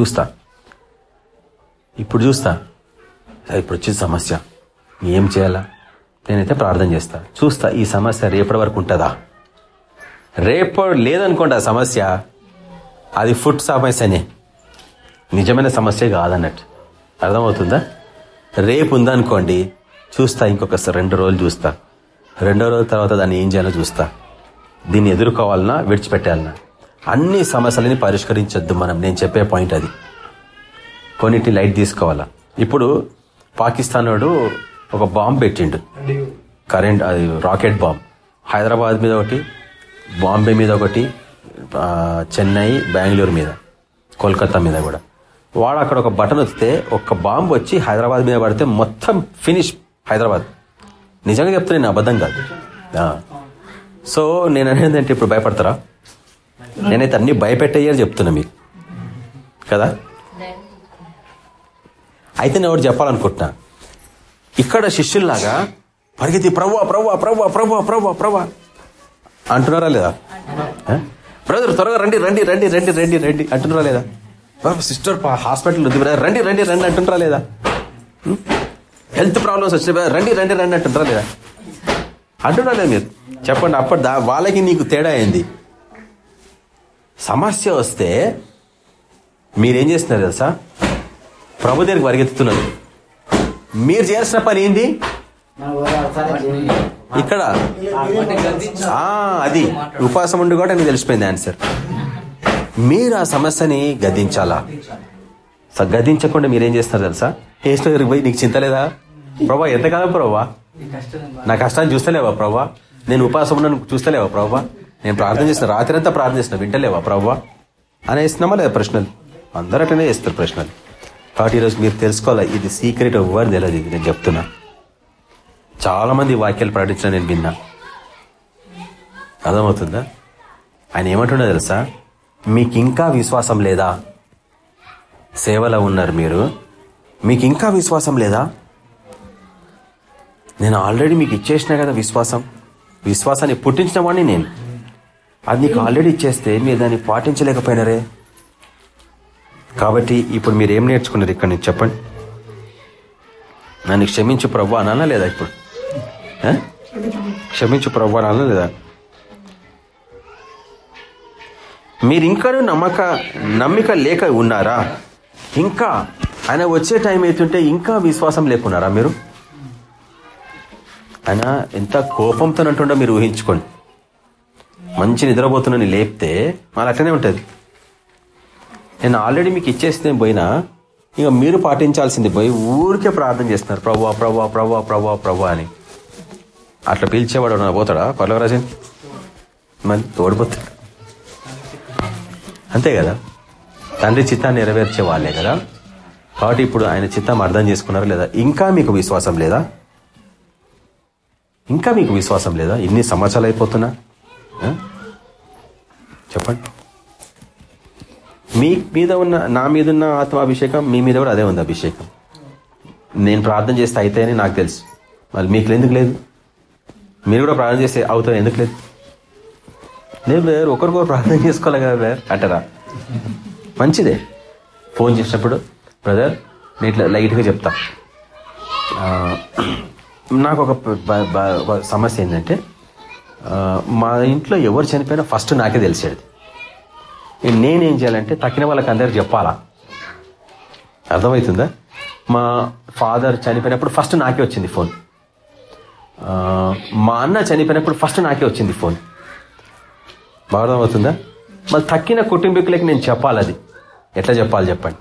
చూస్తా. ఇప్పుడు చూస్తా. ఇప్పుడు వచ్చింది సమస్య. ఏం చేయాలా? నేనైతే ప్రార్థన చేస్తా. చూస్తా ఈ సమస్య రేపటి వరకు ఉంటుందా? రేపు లేదనుకోండి ఆ సమస్య. అది ఫుడ్ సమస్యనే. నిజమైన సమస్య కాదన్నట్టు. అర్థమవుతుందా? రేపు ఉందనుకోండి చూస్తా ఇంకొకసారి రెండు రోజులు చూస్తా. రెండో రోజుల తర్వాత దాన్ని ఏం చేయాలో చూస్తా. దీన్ని ఎదుర్కోవాలన్నా విడిచిపెట్టాలన్నా అన్ని సమస్యలని పరిష్కరించొద్దు మనం. నేను చెప్పే పాయింట్ అది. కొన్నిటి లైట్ తీసుకోవాలా? ఇప్పుడు పాకిస్తాన్ వాడు ఒక బాంబు పెట్టిండు. కరెంట్ అది రాకెట్ బాంబ్. హైదరాబాద్ మీద ఒకటి బాంబే మీద ఒకటి చెన్నై బెంగళూరు మీద. కోల్కతా మీద కూడా. వాడు అక్కడ ఒక బటన్ వస్తే ఒక బాంబు వచ్చి హైదరాబాద్ మీద పడితే మొత్తం ఫినిష్ హైదరాబాద్. నిజంగా చెప్తున్నా నేను అబద్ధం కాదు. సో నేను అనేది అంటే ఇప్పుడు భయపడతారా? నేనైతే అన్ని భయపెట్టేయని చెప్తున్నా మీకు. కదా? అయితే నేను ఒకటి చెప్పాలనుకుంటున్నా. ఇక్కడ శిష్యుల్లాగా పరిగెత్తి ప్రవ్వా ప్రవ్వా ప్రవ్వా ప్రవ్వా ప్రవ్వా ప్రవ్వా. అంటున్నారా లేదా? బ్రదర్ త్వరగా రండి రండి రండి రండి రండి రండి అంటున్నారా లేదా? సిస్టర్ హాస్పిటల్ ఉంది. బ్రదర్ రండి రండి రండి అంటుంటారా లేదా? హెల్త్ ప్రాబ్లమ్స్ వచ్చినాయి బ్రదర్ రండి రండి రండి అంటుంటారా లేదా? అంటున్నారా లేదా మీరు? చెప్పండి అప్పటి దా వాళ్ళకి నీకు తేడా అయింది సమస్య వస్తే మీరేం చేస్తున్నారు తెలుసా? ప్రభు దగ్గరికి పరిగెత్తుతున్నారు. మీరు చేయాల్సిన పని ఏంది? ఇక్కడ. అది. ఉపవాసం ఉండి కూడా నీకు తెలిసిపోయింది ఆన్సర్ మీరు ఆ సమస్యని గదించాలా గదించకుండా మీరేం చేస్తారు తెలుసా? హేస్ట్ దగ్గరికి పోయి నీకు చింత లేదా? ప్రభా ఎంతకాలం ప్రభా? నా కష్టాన్ని చూస్తలేవా ప్రభా? నేను ఉపాసం ఉన్నాను చూస్తలేవా ప్రభా? నేను ప్రార్థన చేసిన రాత్రి అంతా ప్రార్థన చేసిన వింటలేవా ప్రభా? అని వేస్తున్నామా లేదా ప్రశ్నలు? అందరూ అట్లనే వేస్తారు ప్రశ్నలు. కాబట్టి ఈరోజు మీరు తెలుసుకోవాలా ఇది సీక్రెట్ ఎవ్వరు తెలియదు ఇది నేను చెప్తున్నా. చాలా మంది వాక్యాలు ప్రకటించిన నేను విన్నా. అర్థమవుతుందా? ఆయన ఏమంటున్నా తెలుసా? మీకు ఇంకా విశ్వాసం లేదా? సేవలో ఉన్నారు మీరు. మీకు ఇంకా విశ్వాసం లేదా? నేను ఆల్రెడీ మీకు ఇచ్చేసిన కదా విశ్వాసం. విశ్వాసాన్ని పుట్టించిన వాడిని నేను. అది నీకు ఆల్రెడీ ఇచ్చేస్తే మీరు దాన్ని పాటించలేకపోయినారే. కాబట్టి ఇప్పుడు మీరు ఏం నేర్చుకున్నారు ఇక్కడ నుంచి చెప్పండి. నన్ను క్షమించు ప్రభు అనాలా లేదా ఇప్పుడు? క్షమించు ప్రభు అనాలా లేదా? మీరు ఇంకా నమ్మక నమ్మిక లేక ఉన్నారా? ఇంకా ఆయన వచ్చే టైం అవుతుంటే ఇంకా విశ్వాసం లేకున్నారా మీరు? ఆయన ఎంత కోపంతో అంటుండో మీరు ఊహించుకోండి. మంచి నిద్రపోతున్నాను లేపితే మళ్ళీ అట్లనే ఉంటుంది. నేను ఆల్రెడీ మీకు ఇచ్చేస్తే పోయినా ఇక మీరు పాటించాల్సింది పోయి ఊరికే ప్రార్థన చేస్తున్నారు. ప్రభా ప్రభా ప్రభా ప్రభా ప్రభా అని. అట్లా పిలిచేవాడు పోతాడా? పర్లవరాజన్ మళ్ళీ తోడిపోతాడు. అంతే కదా? తండ్రి చిత్తాన్ని నెరవేర్చే వాళ్ళే కదా? కాబట్టి ఇప్పుడు ఆయన చిత్తం అర్థం చేసుకున్నారా లేదా? ఇంకా మీకు విశ్వాసం లేదా? ఇంకా మీకు విశ్వాసం లేదా? ఇన్ని సంవత్సరాలు అయిపోతున్నా? చెప్పండి. మీ మీద ఉన్న నా మీద ఉన్న ఆత్మాభిషేకం మీ మీద కూడా అదే ఉంది అభిషేకం. నేను ప్రార్థన చేస్తే అయితే అని నాకు తెలుసు. మళ్ళీ మీకు ఎందుకు లేదు? మీరు కూడా ప్రార్థన చేస్తే అవుతారు ఎందుకు లేదు? లేదు వేరు ఒకరికొకరు ప్రార్థన చేసుకోవాలి కదా వేరు అంటారా? మంచిదే. ఫోన్ చేసినప్పుడు బ్రదర్ నేను ఇట్లా లైట్గా చెప్తా. నాకు ఒక సమస్య ఏంటంటే మా ఇంట్లో ఎవరు చనిపోయినా ఫస్ట్ నాకే తెలిసేది. నేనేం చేయాలంటే తక్కిన వాళ్ళకి అందరికి చెప్పాలా? అర్థమవుతుందా? మా ఫాదర్ చనిపోయినప్పుడు ఫస్ట్ నాకే వచ్చింది ఫోన్. మా అన్న చనిపోయినప్పుడు ఫస్ట్ నాకే వచ్చింది ఫోన్. బాగా అవుతుందా? మళ్ళీ తక్కిన కుటుంబీకులకి నేను చెప్పాలి అది ఎట్లా చెప్పాలి చెప్పండి.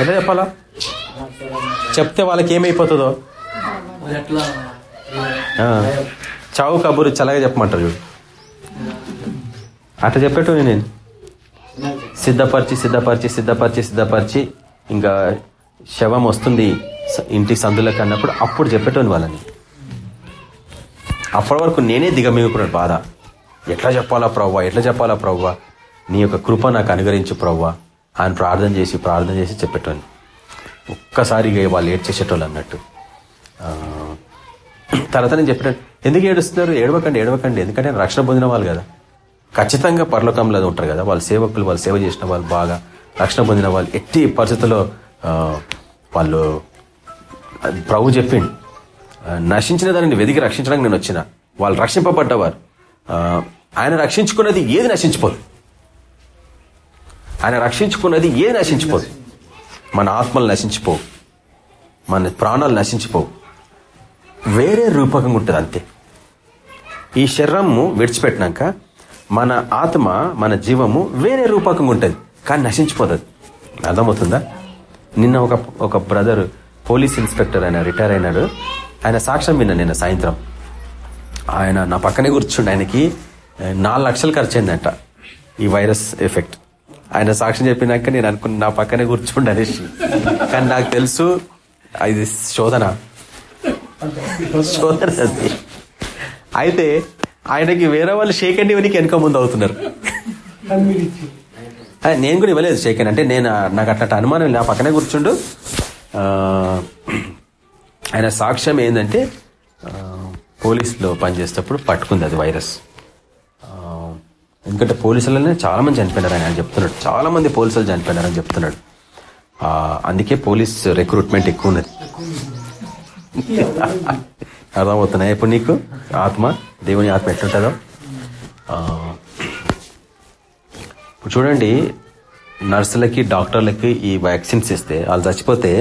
ఎట్లా చెప్పాలా? చెప్తే వాళ్ళకి ఏమైపోతుందో? చావు కబురు చల్లగా చెప్పమంటారు చూడు. అట్లా చెప్పేటోని నేను. సిద్ధపరిచి సిద్ధపరిచి సిద్ధపరిచి సిద్ధపరిచి ఇంకా శవం వస్తుంది స- ఇంటి సందులకు అన్నప్పుడు అప్పుడు చెప్పేటోని వాళ్ళని. అప్పటి వరకు నేనే దిగమింగుకున్నాడు బాధ. ఎట్లా చెప్పాలా ప్రవ్వా? ఎట్లా చెప్పాలా ప్రవ్వా? నీ యొక్క కృప నాకు అనుగరించు ప్రవ్వా ఆయన ప్రార్థన చేసి ప్రార్థన చేసి చెప్పేటోని. ఒక్కసారిగా వాళ్ళు ఏడ్చేసేటోళ్ళు అన్నట్టు. తర్వాత నేను చెప్పాను ఎందుకు ఏడుస్తున్నారు? ఏడవకండి ఏడవకండి. ఎందుకంటే రక్షణ పొందిన వాళ్ళు కదా. ఖచ్చితంగా పరలోకంలో ఉంటారు కదా. వాళ్ళ సేవకులు వాళ్ళు సేవ చేసిన వాళ్ళు బాగా రక్షణ పొందిన వాళ్ళు ఎట్టి పరిస్థితుల్లో వాళ్ళు అది ప్రభు చెప్పిండు. నశించిన దానిని వెదికి రక్షించడానికి నేను వచ్చిన. వాళ్ళు రక్షింపబడ్డవారు. ఆయన రక్షించుకున్నది ఏది నశించిపోదు. ఆయన రక్షించుకున్నది ఏది నశించిపోదు. మన ఆత్మలు నశించిపోవు. మన ప్రాణాలు నశించిపోవు. వేరే రూపకంగా ఉంటుంది అంతే. ఈ శరీరము విడిచిపెట్టినాక మన ఆత్మ మన జీవము వేరే రూపకంగా ఉంటుంది. కానీ నశించిపోతుంది అర్థమవుతుందా? నిన్న ఒక ఒక బ్రదర్ పోలీస్ ఇన్స్పెక్టర్ ఆయన రిటైర్ అయినాడు. ఆయన సాక్ష్యం విన్నా నేను సాయంత్రం. ఆయన నా పక్కనే కూర్చుండి. ఆయనకి నాలుగు లక్షలు ఖర్చు అయిందంట ఈ వైరస్ ఎఫెక్ట్. ఆయన సాక్ష్యం చెప్పినాక నేను అనుకున్న నా పక్కనే కూర్చుండి అనేసి కానీ నాకు తెలుసు ఇది శోధన. శోధన అది. అయితే ఆయనకి వేరే వాళ్ళు షేక్ అండ్ ఇవన్నీ వెనక ముందు అవుతున్నారు. నేను కూడా ఇవ్వలేదు షేక్ అంటే నేను నాకు అట్లా అనుమానం నా పక్కనే కూర్చుండు. ఆయన సాక్ష్యం ఏంటంటే పోలీసులో పనిచేసేటప్పుడు పట్టుకుంది అది వైరస్. ఎందుకంటే పోలీసులనే చాలామంది చనిపోయినారు ఆయన చెప్తున్నాడు. చాలామంది పోలీసులు చనిపోయినారని చెప్తున్నాడు. అందుకే పోలీస్ రిక్రూట్మెంట్ ఎక్కువ ఉన్నది. అర్థమవుతున్నాయి ఇప్పుడు నీకు? ఆత్మ దేవుని ఆత్మ ఎట్లుంటుందో? ఇప్పుడు చూడండి నర్సులకి డాక్టర్లకి ఈ వ్యాక్సిన్స్ ఇస్తే వాళ్ళు చచ్చిపోతే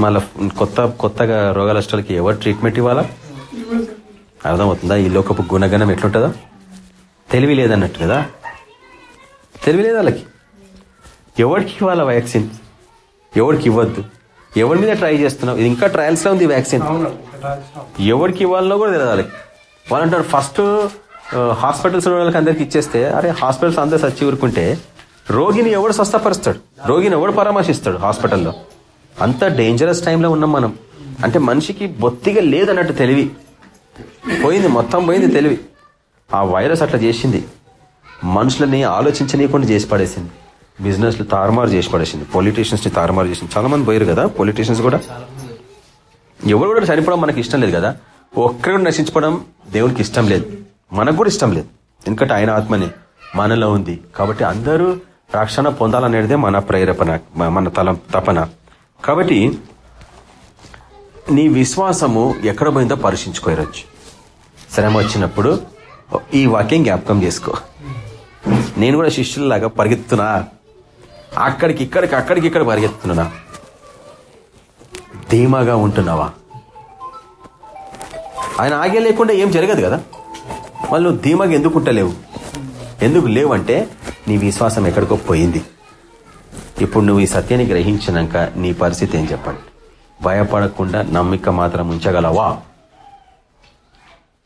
మళ్ళీ కొత్త కొత్తగా రోగాల వాళ్ళకి ఎవరు ట్రీట్మెంట్ ఇవ్వాలా? అర్థమవుతుందా? ఈ లోకపు గుణగణం ఎట్లుంటుందో? తెలివి లేదన్నట్టు కదా? తెలివి లేదు వాళ్ళకి. ఎవరికి ఇవ్వాలా వ్యాక్సిన్ ఎవరికి ఇవ్వద్దు? ఎవరి మీద ట్రై చేస్తున్నావు? ఇది ఇంకా ట్రయల్స్లో ఉంది వ్యాక్సిన్ ఎవరికి ఇవ్వాలనో కూడా తెలియదు వాళ్ళకి. వాళ్ళు అంటారు ఫస్ట్ హాస్పిటల్స్ వాళ్ళకి అందరికి ఇచ్చేస్తే అరే హాస్పిటల్స్ అందరు సచ్చి ఊరుకుంటే రోగిని ఎవడు స్వస్థపరుస్తాడు? రోగిని ఎవడు పరామర్శిస్తాడు హాస్పిటల్లో అంత డేంజరస్ టైంలో ఉన్నాం మనం. అంటే మనిషికి బొత్తిగా లేదన్నట్టు తెలివి. పోయింది మొత్తం పోయింది తెలివి. ఆ వైరస్ అట్లా చేసింది. మనుషులని ఆలోచించనీయకుండా చేసి పడేసింది. బిజినెస్లు తారుమారు చేసి పడేసింది. పొలిటీషియన్స్ని తారుమారు చేసింది. చాలా మంది పోయారు కదా పొలిటీషియన్స్ కూడా? ఎవరు కూడా చనిపోవడం మనకి ఇష్టం లేదు కదా. ఒక్కరు నశించుకోవడం దేవునికి ఇష్టం లేదు. మనకు కూడా ఇష్టం లేదు. ఎందుకంటే ఆయన ఆత్మని. మనలో ఉంది. కాబట్టి అందరూ రక్షణ పొందాలనేదే మన ప్రేరేపణ మన తల తపన. కాబట్టి నీ విశ్వాసము ఎక్కడ పోయిందో పరీక్షించుకోరొచ్చు శ్రమ వచ్చినప్పుడు ఈ వాక్యం జ్ఞాపకం చేసుకో. నేను కూడా శిష్యులలాగా పరిగెత్తున్నా అక్కడికి ఇక్కడికి అక్కడికి ఇక్కడ పరిగెత్తున్నా ధీమాగా ఉంటున్నావా? ఆయన ఆగే లేకుండా ఏం జరగదు కదా? వాళ్ళు నువ్వు ధీమాగా ఎందుకు ఉంటలేవు? ఎందుకు లేవంటే నీ విశ్వాసం ఎక్కడికో పోయింది. ఇప్పుడు నువ్వు ఈ సత్యాన్ని గ్రహించినాక నీ పరిస్థితి ఏం చెప్పండి? భయపడకుండా నమ్మిక మాత్రం ఉంచగలవా?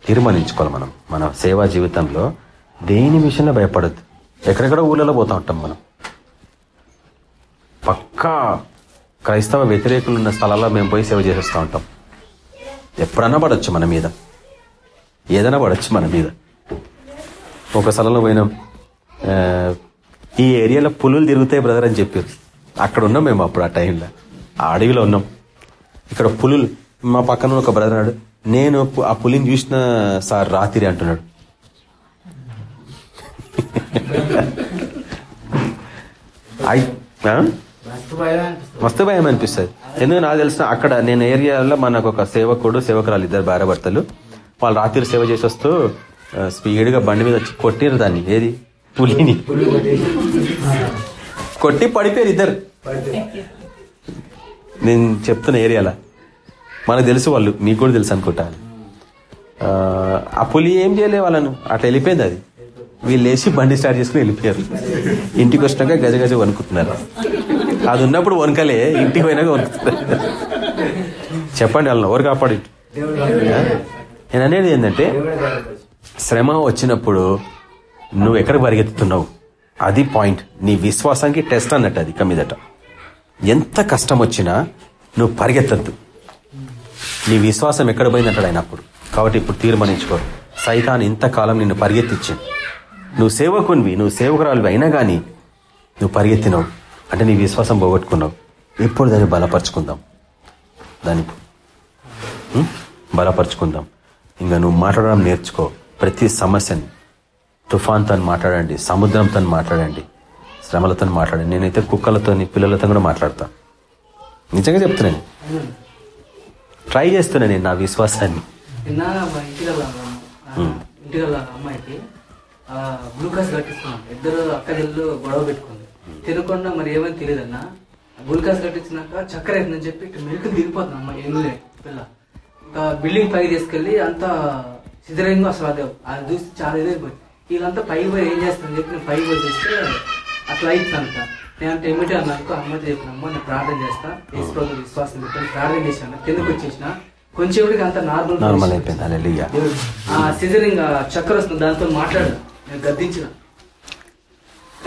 తీర్మానించుకోవాలి మనం. మన సేవా జీవితంలో దేని విషయంలో భయపడద్దు. ఎక్కడెక్కడ ఊళ్ళలో పోతూ ఉంటాం మనం. పక్కా క్రైస్తవ వ్యతిరేకులు ఉన్న స్థలాల్లో మేము పోయి సేవ చేసేస్తూ ఉంటాం. ఎప్పుడన్నా పడవచ్చు మన మీద. ఏదైనా పడవచ్చు మన మీద. ఒక స్థలంలో పోయినాం. ఈ ఏరియాలో పులులు తిరుగుతాయి బ్రదర్ అని చెప్పారు. అక్కడ ఉన్నాం మేము అప్పుడు ఆ టైంలో. ఆ అడవిలో ఉన్నాం. ఇక్కడ పులులు. మా పక్కన ఒక బ్రదర్ అన్నాడు నేను ఆ పులిని చూసిన సార్ రాత్రి అంటున్నాడు. ఐ- మస్తు భయం అనిపిస్తుంది. ఎందుకు నాకు తెలిసిన అక్కడ నేను ఏరియాలో మనకు ఒక సేవకుడు సేవకురాలు ఇద్దరు భార్య భర్తలు వాళ్ళు రాత్రి సేవ చేసి వస్తూ స్పీడ్గా బండి మీద వచ్చి కొట్టిరు దాన్ని. ఏది? పులిని. కొట్టి పడిపోయారు ఇద్దరు. నేను చెప్తున్న ఏరియాలో. మనకు తెలుసు వాళ్ళు మీకు కూడా తెలుసు అనుకుంటా. ఆ, పులి ఏం చేయలే వాళ్ళను. అట్లా వెళ్ళిపోయింది అది. వీళ్ళు లేచి బండి స్టార్ట్ చేసుకుని వెళ్ళిపోయారు. ఇంటికి వచ్చినాక గజ గజ వణుకుతున్నారు. అది ఉన్నప్పుడు వణకలే ఇంటికి పోయినాక వణుకుతున్నారు. చెప్పండి వాళ్ళని ఎవరు కాపాడి. నేను అనేది ఏంటంటే శ్రమ వచ్చినప్పుడు నువ్వు ఎక్కడ పరిగెత్తుతున్నావు? అది పాయింట్ నీ విశ్వాసానికి టెస్ట్ అన్నట్టు అది ఇక ఎంత కష్టం వచ్చినా నువ్వు పరిగెత్తద్దు. నీ విశ్వాసం ఎక్కడ పోయిందంటాడు ఆయన అప్పుడు? కాబట్టి ఇప్పుడు తీర్మానించుకో సైతాన్ ఇంతకాలం నిన్ను పరిగెత్తించింది. నువ్వు సేవకునివి నువ్వు సేవకురాలివి అయినా కానీ నువ్వు పరిగెత్తినావు. అంటే నీ విశ్వాసం పోగొట్టుకున్నావు. ఎప్పుడు దాన్ని బలపరుచుకుందాం? దాన్ని బలపరుచుకుందాం. ఇంకా నువ్వు మాట్లాడడం నేర్చుకో. ప్రతి సమస్యని. తుఫాన్తో మాట్లాడండి సముద్రంతో మాట్లాడండి శ్రమలతో మాట్లాడండి. నేనైతే కుక్కలతో పిల్లలతో కూడా మాట్లాడతా. నిజంగా చెప్తున్నాను ట్రై చేస్తున్నా నేను నా విశ్వాసాన్ని. అమ్మాయికి గ్లూకాస్ కట్టిస్తున్నాం. ఇద్దరు అక్కజల్లు గొడవ పెట్టుకుంది. తినకుండా మరి ఏమని తెలియదన్న? గ్లూకాస్ కట్టించినాక చక్కెర అవుతుందని చెప్పి మిల్క్ దిగిపోతుంది అమ్మాయి ఎన్నులే పిల్ల. బిల్డింగ్ పైకి తీసుకెళ్ళి అంతా సిద్ధరంగా అసలు అదే అది చూసి చాలా ఇదైపోయింది వీళ్ళంతా పైకి పోయి ఏం చేస్తారని చెప్పి నేను పైకి పోయి చేస్తే అట్లా అవుతుందంట నేనంటే ఏమిటి అమ్మతో చెప్పిన అమ్మ నేను ప్రార్థన చేస్తా. యేసు ప్రభు విశ్వాసం చెప్పి ప్రార్థన చేశాను. కిందకి వచ్చేసిన. కొంచెం అంత నార్మల్ నార్మల్ అయిపోయింది. ఆ సిజరింగ్ చక్కెర వస్తుంది దాంతో మాట్లాడు నేను గద్దించిన.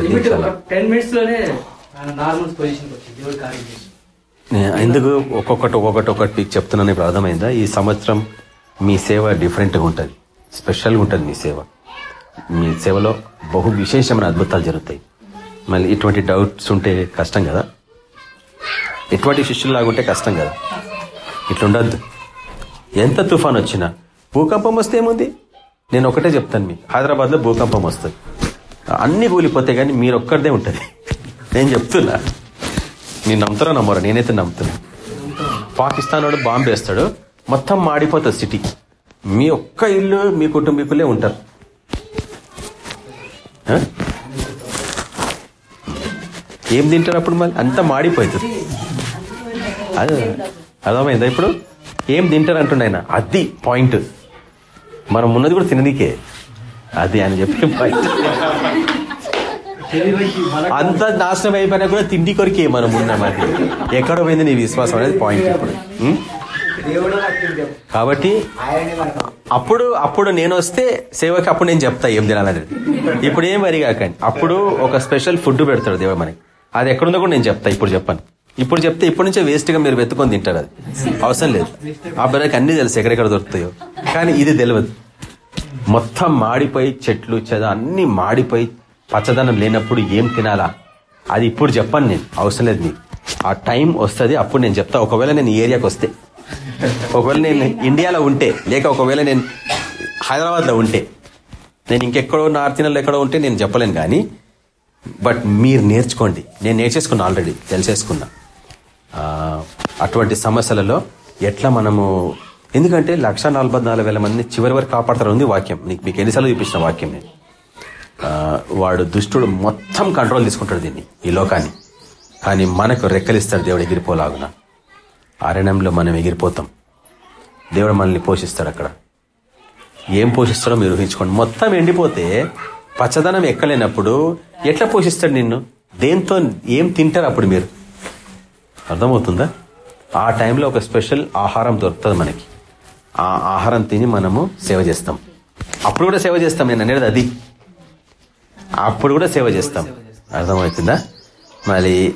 లిమిట్ ఒక టెన్ మినిట్స్లోనే నార్మల్ పొజిషన్ వచ్చింది దేవుడు కార్యం చేసి ఎందుకు ఒక్కొక్కటి ఒక్కొక్కటి ఒకటి మీకు చెప్తున్నాను ఇప్పుడు అర్థమైందా? ఈ సంవత్సరం మీ సేవ డిఫరెంట్గా ఉంటుంది. స్పెషల్గా ఉంటుంది మీ సేవ. మీ సేవలో బహు విశేషమైన అద్భుతాలు జరుగుతాయి. మళ్ళీ ఇటువంటి డౌట్స్ ఉంటే కష్టం కదా? ఎటువంటి శిష్యులు లాగుంటే కష్టం కదా? ఇట్లుండద్దు. ఎంత తుఫాన్ వచ్చినా భూకంపం వస్తే ఏముంది? నేను ఒకటే చెప్తాను మీకు. హైదరాబాద్లో భూకంపం వస్తుంది. అన్నీ కూలిపోతే కానీ మీరు ఒక్కరిదే ఉంటుంది. నేను చెప్తున్నా. నేను నమ్ముతారా నమ్మరా నేనైతే నమ్ముతున్నా. పాకిస్తాన్ వాడు బాంబేస్తాడు. మొత్తం మాడిపోతుంది సిటీ. మీ ఒక్క ఇల్లు మీ కుటుంబీకులే ఉంటారు. ఏం తింటారు అప్పుడు మళ్ళీ అంతా మాడిపోతుంది అది అర్థమైందా ఇప్పుడు? ఏం తింటారు అంటుండ అది పాయింట్. మనం ఉన్నది కూడా తిననీకే. అది అని చెప్పి పాయింట్ అంత నాశనం అయిపోయినా కూడా తిండి కొరికే మనం ఉన్నాం అది. ఎక్కడ పోయింది నీ విశ్వాసం అనేది పాయింట్ ఇప్పుడు. కాబట్టి అప్పుడు అప్పుడు నేను వస్తే సేవకి అప్పుడు నేను చెప్తా ఏం తినాలనేది. ఇప్పుడు ఏం వరిగాకండి అప్పుడు ఒక స్పెషల్ ఫుడ్ పెడతాడు దేవుడు మనకి. అది ఎక్కడుందో కూడా నేను చెప్తా ఇప్పుడు చెప్పాను. ఇప్పుడు చెప్తే ఇప్పటి నుంచే వేస్ట్గా మీరు వెతుకొని తింటారు అది. అవసరం లేదు. ఆ బిడ్డకి అన్ని తెలుసు ఎక్కడెక్కడ దొరుకుతాయో. కానీ ఇది తెలియదు. మొత్తం మాడిపోయి చెట్లు చెద అన్ని మాడిపోయి పచ్చదనం లేనప్పుడు ఏం తినాలా? అది ఇప్పుడు చెప్పాను నేను. అవసరం లేదు మీకు ఆ టైం వస్తుంది అప్పుడు నేను చెప్తా. ఒకవేళ నేను ఈ ఏరియాకి వస్తే. ఒకవేళ నేను ఇండియాలో ఉంటే లేక ఒకవేళ నేను హైదరాబాద్లో ఉంటే నేను ఇంకెక్కడో నార్త్ ఇండియాలో ఎక్కడో ఉంటే నేను చెప్పలేను కానీ బట్ మీరు నేర్చుకోండి. నేను నేర్చేసుకున్నా ఆల్రెడీ తెలిసేసుకున్నా. అటువంటి సమస్యలలో ఎట్లా మనము ఎందుకంటే లక్ష నలభై నాలుగు వేల మంది చివరి వరకు కాపాడతారు ఉంది వాక్యం. నీకు మీకు ఎన్నిసార్లు చూపించిన వాక్యం నేను. వాడు దుష్టుడు మొత్తం కంట్రోల్ తీసుకుంటాడు దీన్ని ఈ లోకాన్ని. కానీ మనకు రెక్కలిస్తాడు దేవుడు ఎగిరిపోలాగున. అరణ్యంలో మనం ఎగిరిపోతాం. దేవుడు మనల్ని పోషిస్తాడు అక్కడ. ఏం పోషిస్తాడో మీరు ఊహించుకోండి. మొత్తం ఎండిపోతే పచ్చదనం ఎక్కలేనప్పుడు ఎట్లా పోషిస్తాడు నిన్ను? దేంతో ఏం తింటారు అప్పుడు మీరు? అర్థమవుతుందా? ఆ టైంలో ఒక స్పెషల్ ఆహారం దొరుకుతుంది మనకి. ఆ ఆహారం తిని మనము సేవ చేస్తాం. అప్పుడు కూడా సేవ చేస్తాం. నేను అనేది అది. అప్పుడు కూడా సేవ చేస్తాం. అర్థమవుతుందా? మళ్ళీ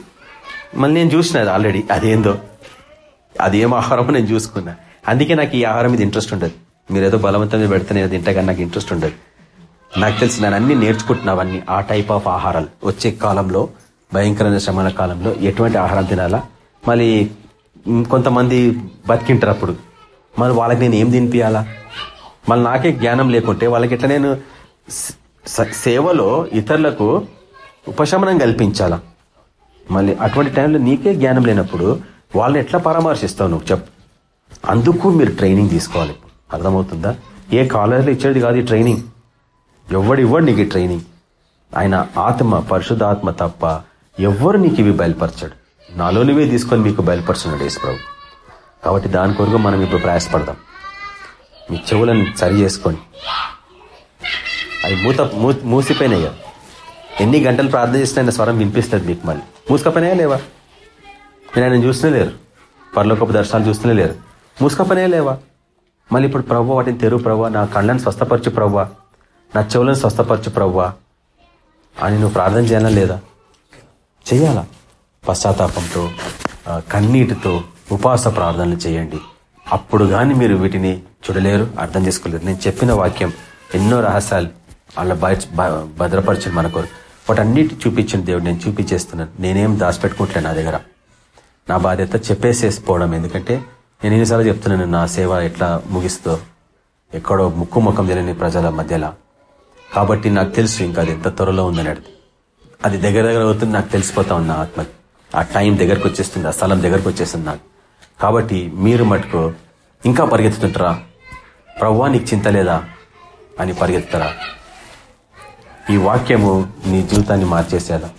మళ్ళీ నేను చూసినది ఆల్రెడీ అదేందో? అది ఏం ఆహారమో నేను చూసుకున్నా. అందుకే నాకు ఈ ఆహారం మీద ఇంట్రెస్ట్ ఉండదు. మీరు ఏదో బలవంతంగా పెడితే నేను తింటగా నాకు ఇంట్రెస్ట్ ఉండదు. నాకు తెలిసి నేను అన్ని నేర్చుకుంటున్నావన్నీ ఆ టైప్ ఆఫ్ ఆహారాలు. వచ్చే కాలంలో భయంకరమైన శ్రమణ కాలంలో ఎటువంటి ఆహారం తినాలా? మళ్ళీ కొంతమంది బతికింటారు అప్పుడు. మళ్ళీ వాళ్ళకి నేను ఏం తినిపించాలా మళ్ళీ నాకే జ్ఞానం లేకుంటే వాళ్ళకి ఎట్లా నేను సేవలో ఇతరులకు ఉపశమనం కల్పించాలా? మళ్ళీ అటువంటి టైంలో నీకే జ్ఞానం లేనప్పుడు వాళ్ళని ఎట్లా పరామర్శిస్తావు నువ్వు? చెప్పు. అందుకు మీరు ట్రైనింగ్ తీసుకోవాలి. అర్థమవుతుందా? ఏ కాలేజీలో ఇచ్చేది కాదు ఈ ట్రైనింగ్ ఎవడు ఇవ్వడు నీకు ఈ ట్రైనింగ్ ఆయన ఆత్మ పరిశుద్ధాత్మ తప్ప ఎవ్వరు నీకు ఇవి బయలుపరచాడు. నాలోనివే తీసుకొని మీకు బయలుపరుచున్నాడు యేసుప్రభు కాబట్టి దాని కొరకు మనం ఇప్పుడు ప్రయాసపడదాం. మీ చెవులను సరి చేసుకోండి అవి మూత మూ- మూసిపోయినాయి ఎన్ని గంటలు ప్రార్థన చేసినా స్వరం వినిపిస్తుంది మీకు మళ్ళీ. మూసుకపోయినాయా లేవా? మీరు ఆయన చూస్తూనే లేరు. పరలోకపు దర్శనాలు చూస్తూనే లేరు. మూసుకపోయినాయా లేవా? మళ్ళీ ఇప్పుడు ప్రభు వాటిని తెరువు ప్రవ్వ నా కళ్ళను స్వస్థపరచు ప్రవ్వ నా చెవులను స్వస్థపరచు ప్రవ్వ అని నువ్వు ప్రార్థన చేయాలా లేదా? చేయాలా? పశ్చాత్తాపంతో కన్నీటితో ఉపవాస ప్రార్థనలు చేయండి. అప్పుడు కానీ మీరు వీటిని చూడలేరు అర్థం చేసుకోలేరు. నేను చెప్పిన వాక్యం ఎన్నో రహస్యాలు వాళ్ళ బయ బ- భద్రపరిచింది మన కొరకు వాటన్నిటి చూపించిన దేవుడు నేను చూపించేస్తున్నాను. నేనేం దాచిపెట్టుకుంటలే నా దగ్గర. నా బాధ్యత చెప్పేసేసిపోవడం ఎందుకంటే నేను ఎన్నిసార్లు చెప్తున్నాను నా సేవ ఎట్లా ముగిస్తుందో. ఎక్కడో ముక్కు ముఖం తెలియని ప్రజల మధ్యలో. కాబట్టి నాకు తెలుసు ఇంకా అది ఎంత త్వరలో ఉందని అడిగి. అది దగ్గర దగ్గర అవుతుంది నాకు తెలిసిపోతా ఉన్న ఆత్మ. ఆ టైం దగ్గరకు వచ్చేస్తుంది ఆ స్థలం దగ్గరకు వచ్చేస్తుంది నాకు. కాబట్టి మీరు మటుకు ఇంకా పరిగెత్తుతుంటారా? ప్రవ్వా నీకు చింత లేదా? అని పరిగెత్తుతారా? ఈ వాక్యము నీ జీవితాన్ని మార్చేసేలా.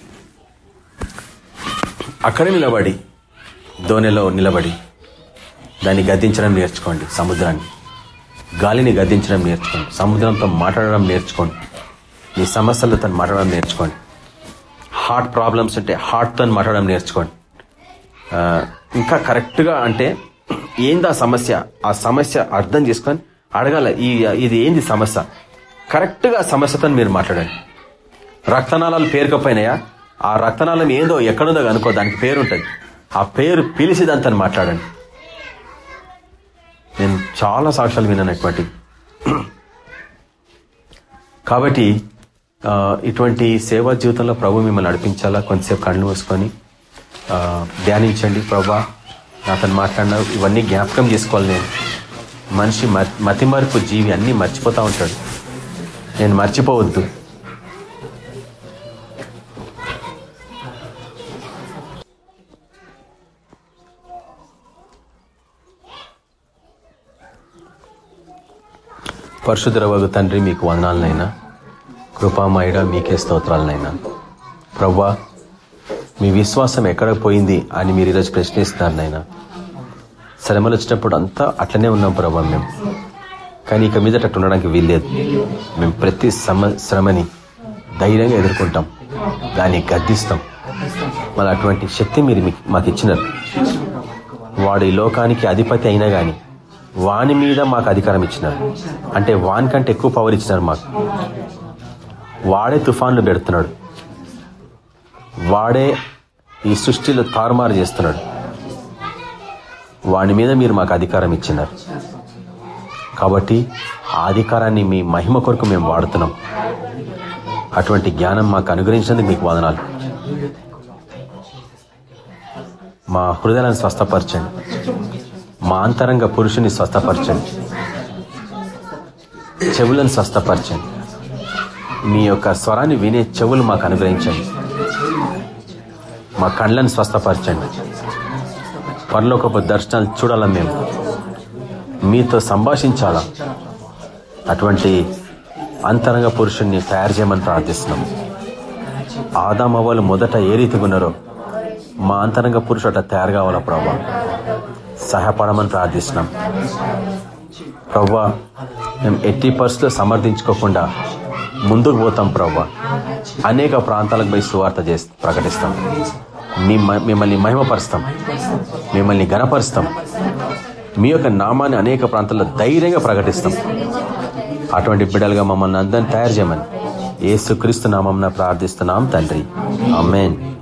అక్కడ నిలబడి దోణిలో నిలబడి దాన్ని గద్దించడం నేర్చుకోండి సముద్రాన్ని. గాలిని గద్దించడం నేర్చుకోండి సముద్రంతో మాట్లాడడం నేర్చుకోండి. మీ సమస్యలతో మాట్లాడడం నేర్చుకోండి. హార్ట్ ప్రాబ్లమ్స్ ఉంటే హార్ట్తో మాట్లాడడం నేర్చుకోండి. ఇంకా కరెక్ట్గా అంటే ఏంది ఆ సమస్య? ఆ సమస్య అర్థం చేసుకొని అడగాల ఈ ఇది ఏంది సమస్య? కరెక్ట్గా సమస్యతో మీరు మాట్లాడండి. రక్తనాళాలు పేరుకపోయినాయా? ఆ రక్తనాళం ఏందో ఎక్కడుందో అనుకో దానికి పేరు ఉంటుంది ఆ పేరు పిలిచిదంతని మాట్లాడండి. నేను చాలా సాక్ష్యాలు విన్నానటువంటి కాబట్టి ఇటువంటి సేవా జీవితంలో ప్రభు మిమ్మల్ని నడిపించాలా? కొంతసేపు కళ్ళు మూసుకొని ధ్యానించండి ప్రభా. నాతను మాట్లాడిన ఇవన్నీ జ్ఞాపకం చేసుకోవాలి నేను. మనిషి మతి మతిమరుపు జీవి అన్నీ మర్చిపోతూ ఉంటాడు. నేను మర్చిపోవద్దు. పరశుధరవగు తండ్రి మీకు వందనాలనైనా. కృపామయుడ మీకే స్తోత్రాలనైనా. ప్రవ్వా మీ విశ్వాసం ఎక్కడ పోయింది అని మీరు ఈరోజు ప్రశ్నిస్తున్నారు నాయన శ్రమలు వచ్చినప్పుడు అంతా అట్లనే ఉన్నాం ప్రభా మేము. కానీ ఇక మీదట అట్టు ఉండడానికి వీల్లేదు. మేము ప్రతి సమ శ్రమని ధైర్యంగా ఎదుర్కొంటాం. దాన్ని గద్దిస్తాం. మన అటువంటి శక్తి మీరు మీకు- మాకు ఇచ్చినారు. వాడు ఈ లోకానికి అధిపతి అయినా కానీ వాని మీద మాకు అధికారం ఇచ్చినారు. అంటే వాని కంటే ఎక్కువ పవర్ ఇచ్చినారు మాకు. వాడే తుఫాన్లు పెడుతున్నాడు. వాడే ఈ సృష్టిలో తారుమారు చేస్తున్నాడు. వాని మీద మీరు మాకు అధికారం ఇచ్చినారు. కాబట్టి ఆ అధికారాన్ని మీ మహిమ కొరకు మేము వాడుతున్నాం. అటువంటి జ్ఞానం మాకు అనుగ్రహించినందుకు మీకు వదనాలు. మా హృదయాలను స్వస్థపరచండి. మా అంతరంగ పురుషుని స్వస్థపరచండి. చెవులను స్వస్థపరచండి. మీ యొక్క స్వరాన్ని వినే చెవులు మాకు అనుగ్రహించండి. మా కళ్ళను స్వస్థపరచండి. పరలోకపు దర్శనాలు చూడాలా మేము? మీతో సంభాషించాలా? అటువంటి అంతరంగ పురుషుణ్ణి తయారు చేయమని ప్రార్థిస్తున్నాం ఆదామవ్వలు మొదట ఏ రీతిగా ఉన్నారో మా అంతరంగ పురుషుడు అట్లా తయారు కావాలా ప్రభా? సహాయపడమని ప్రార్థిస్తున్నాం. ప్రవ్వా మేము ఎట్టి పరిస్థితుల్లో సమర్థించుకోకుండా ముందుకు పోతాం ప్రవ్వా. అనేక ప్రాంతాలకు పోయి సువార్త చేసి ప్రకటిస్తాం. మీ మిమ్మల్ని మహిమపరుస్తాం. మిమ్మల్ని గణపరుస్తాం మీ యొక్క నామాన్ని అనేక ప్రాంతాల్లో ధైర్యంగా ప్రకటిస్తాం. అటువంటి బిడ్డలుగా మమ్మల్ని అందరిని తయారు చేయమని. ఏసుక్రీస్తు నామం ప్రార్థిస్తున్నాం తండ్రి. అమ్మేన్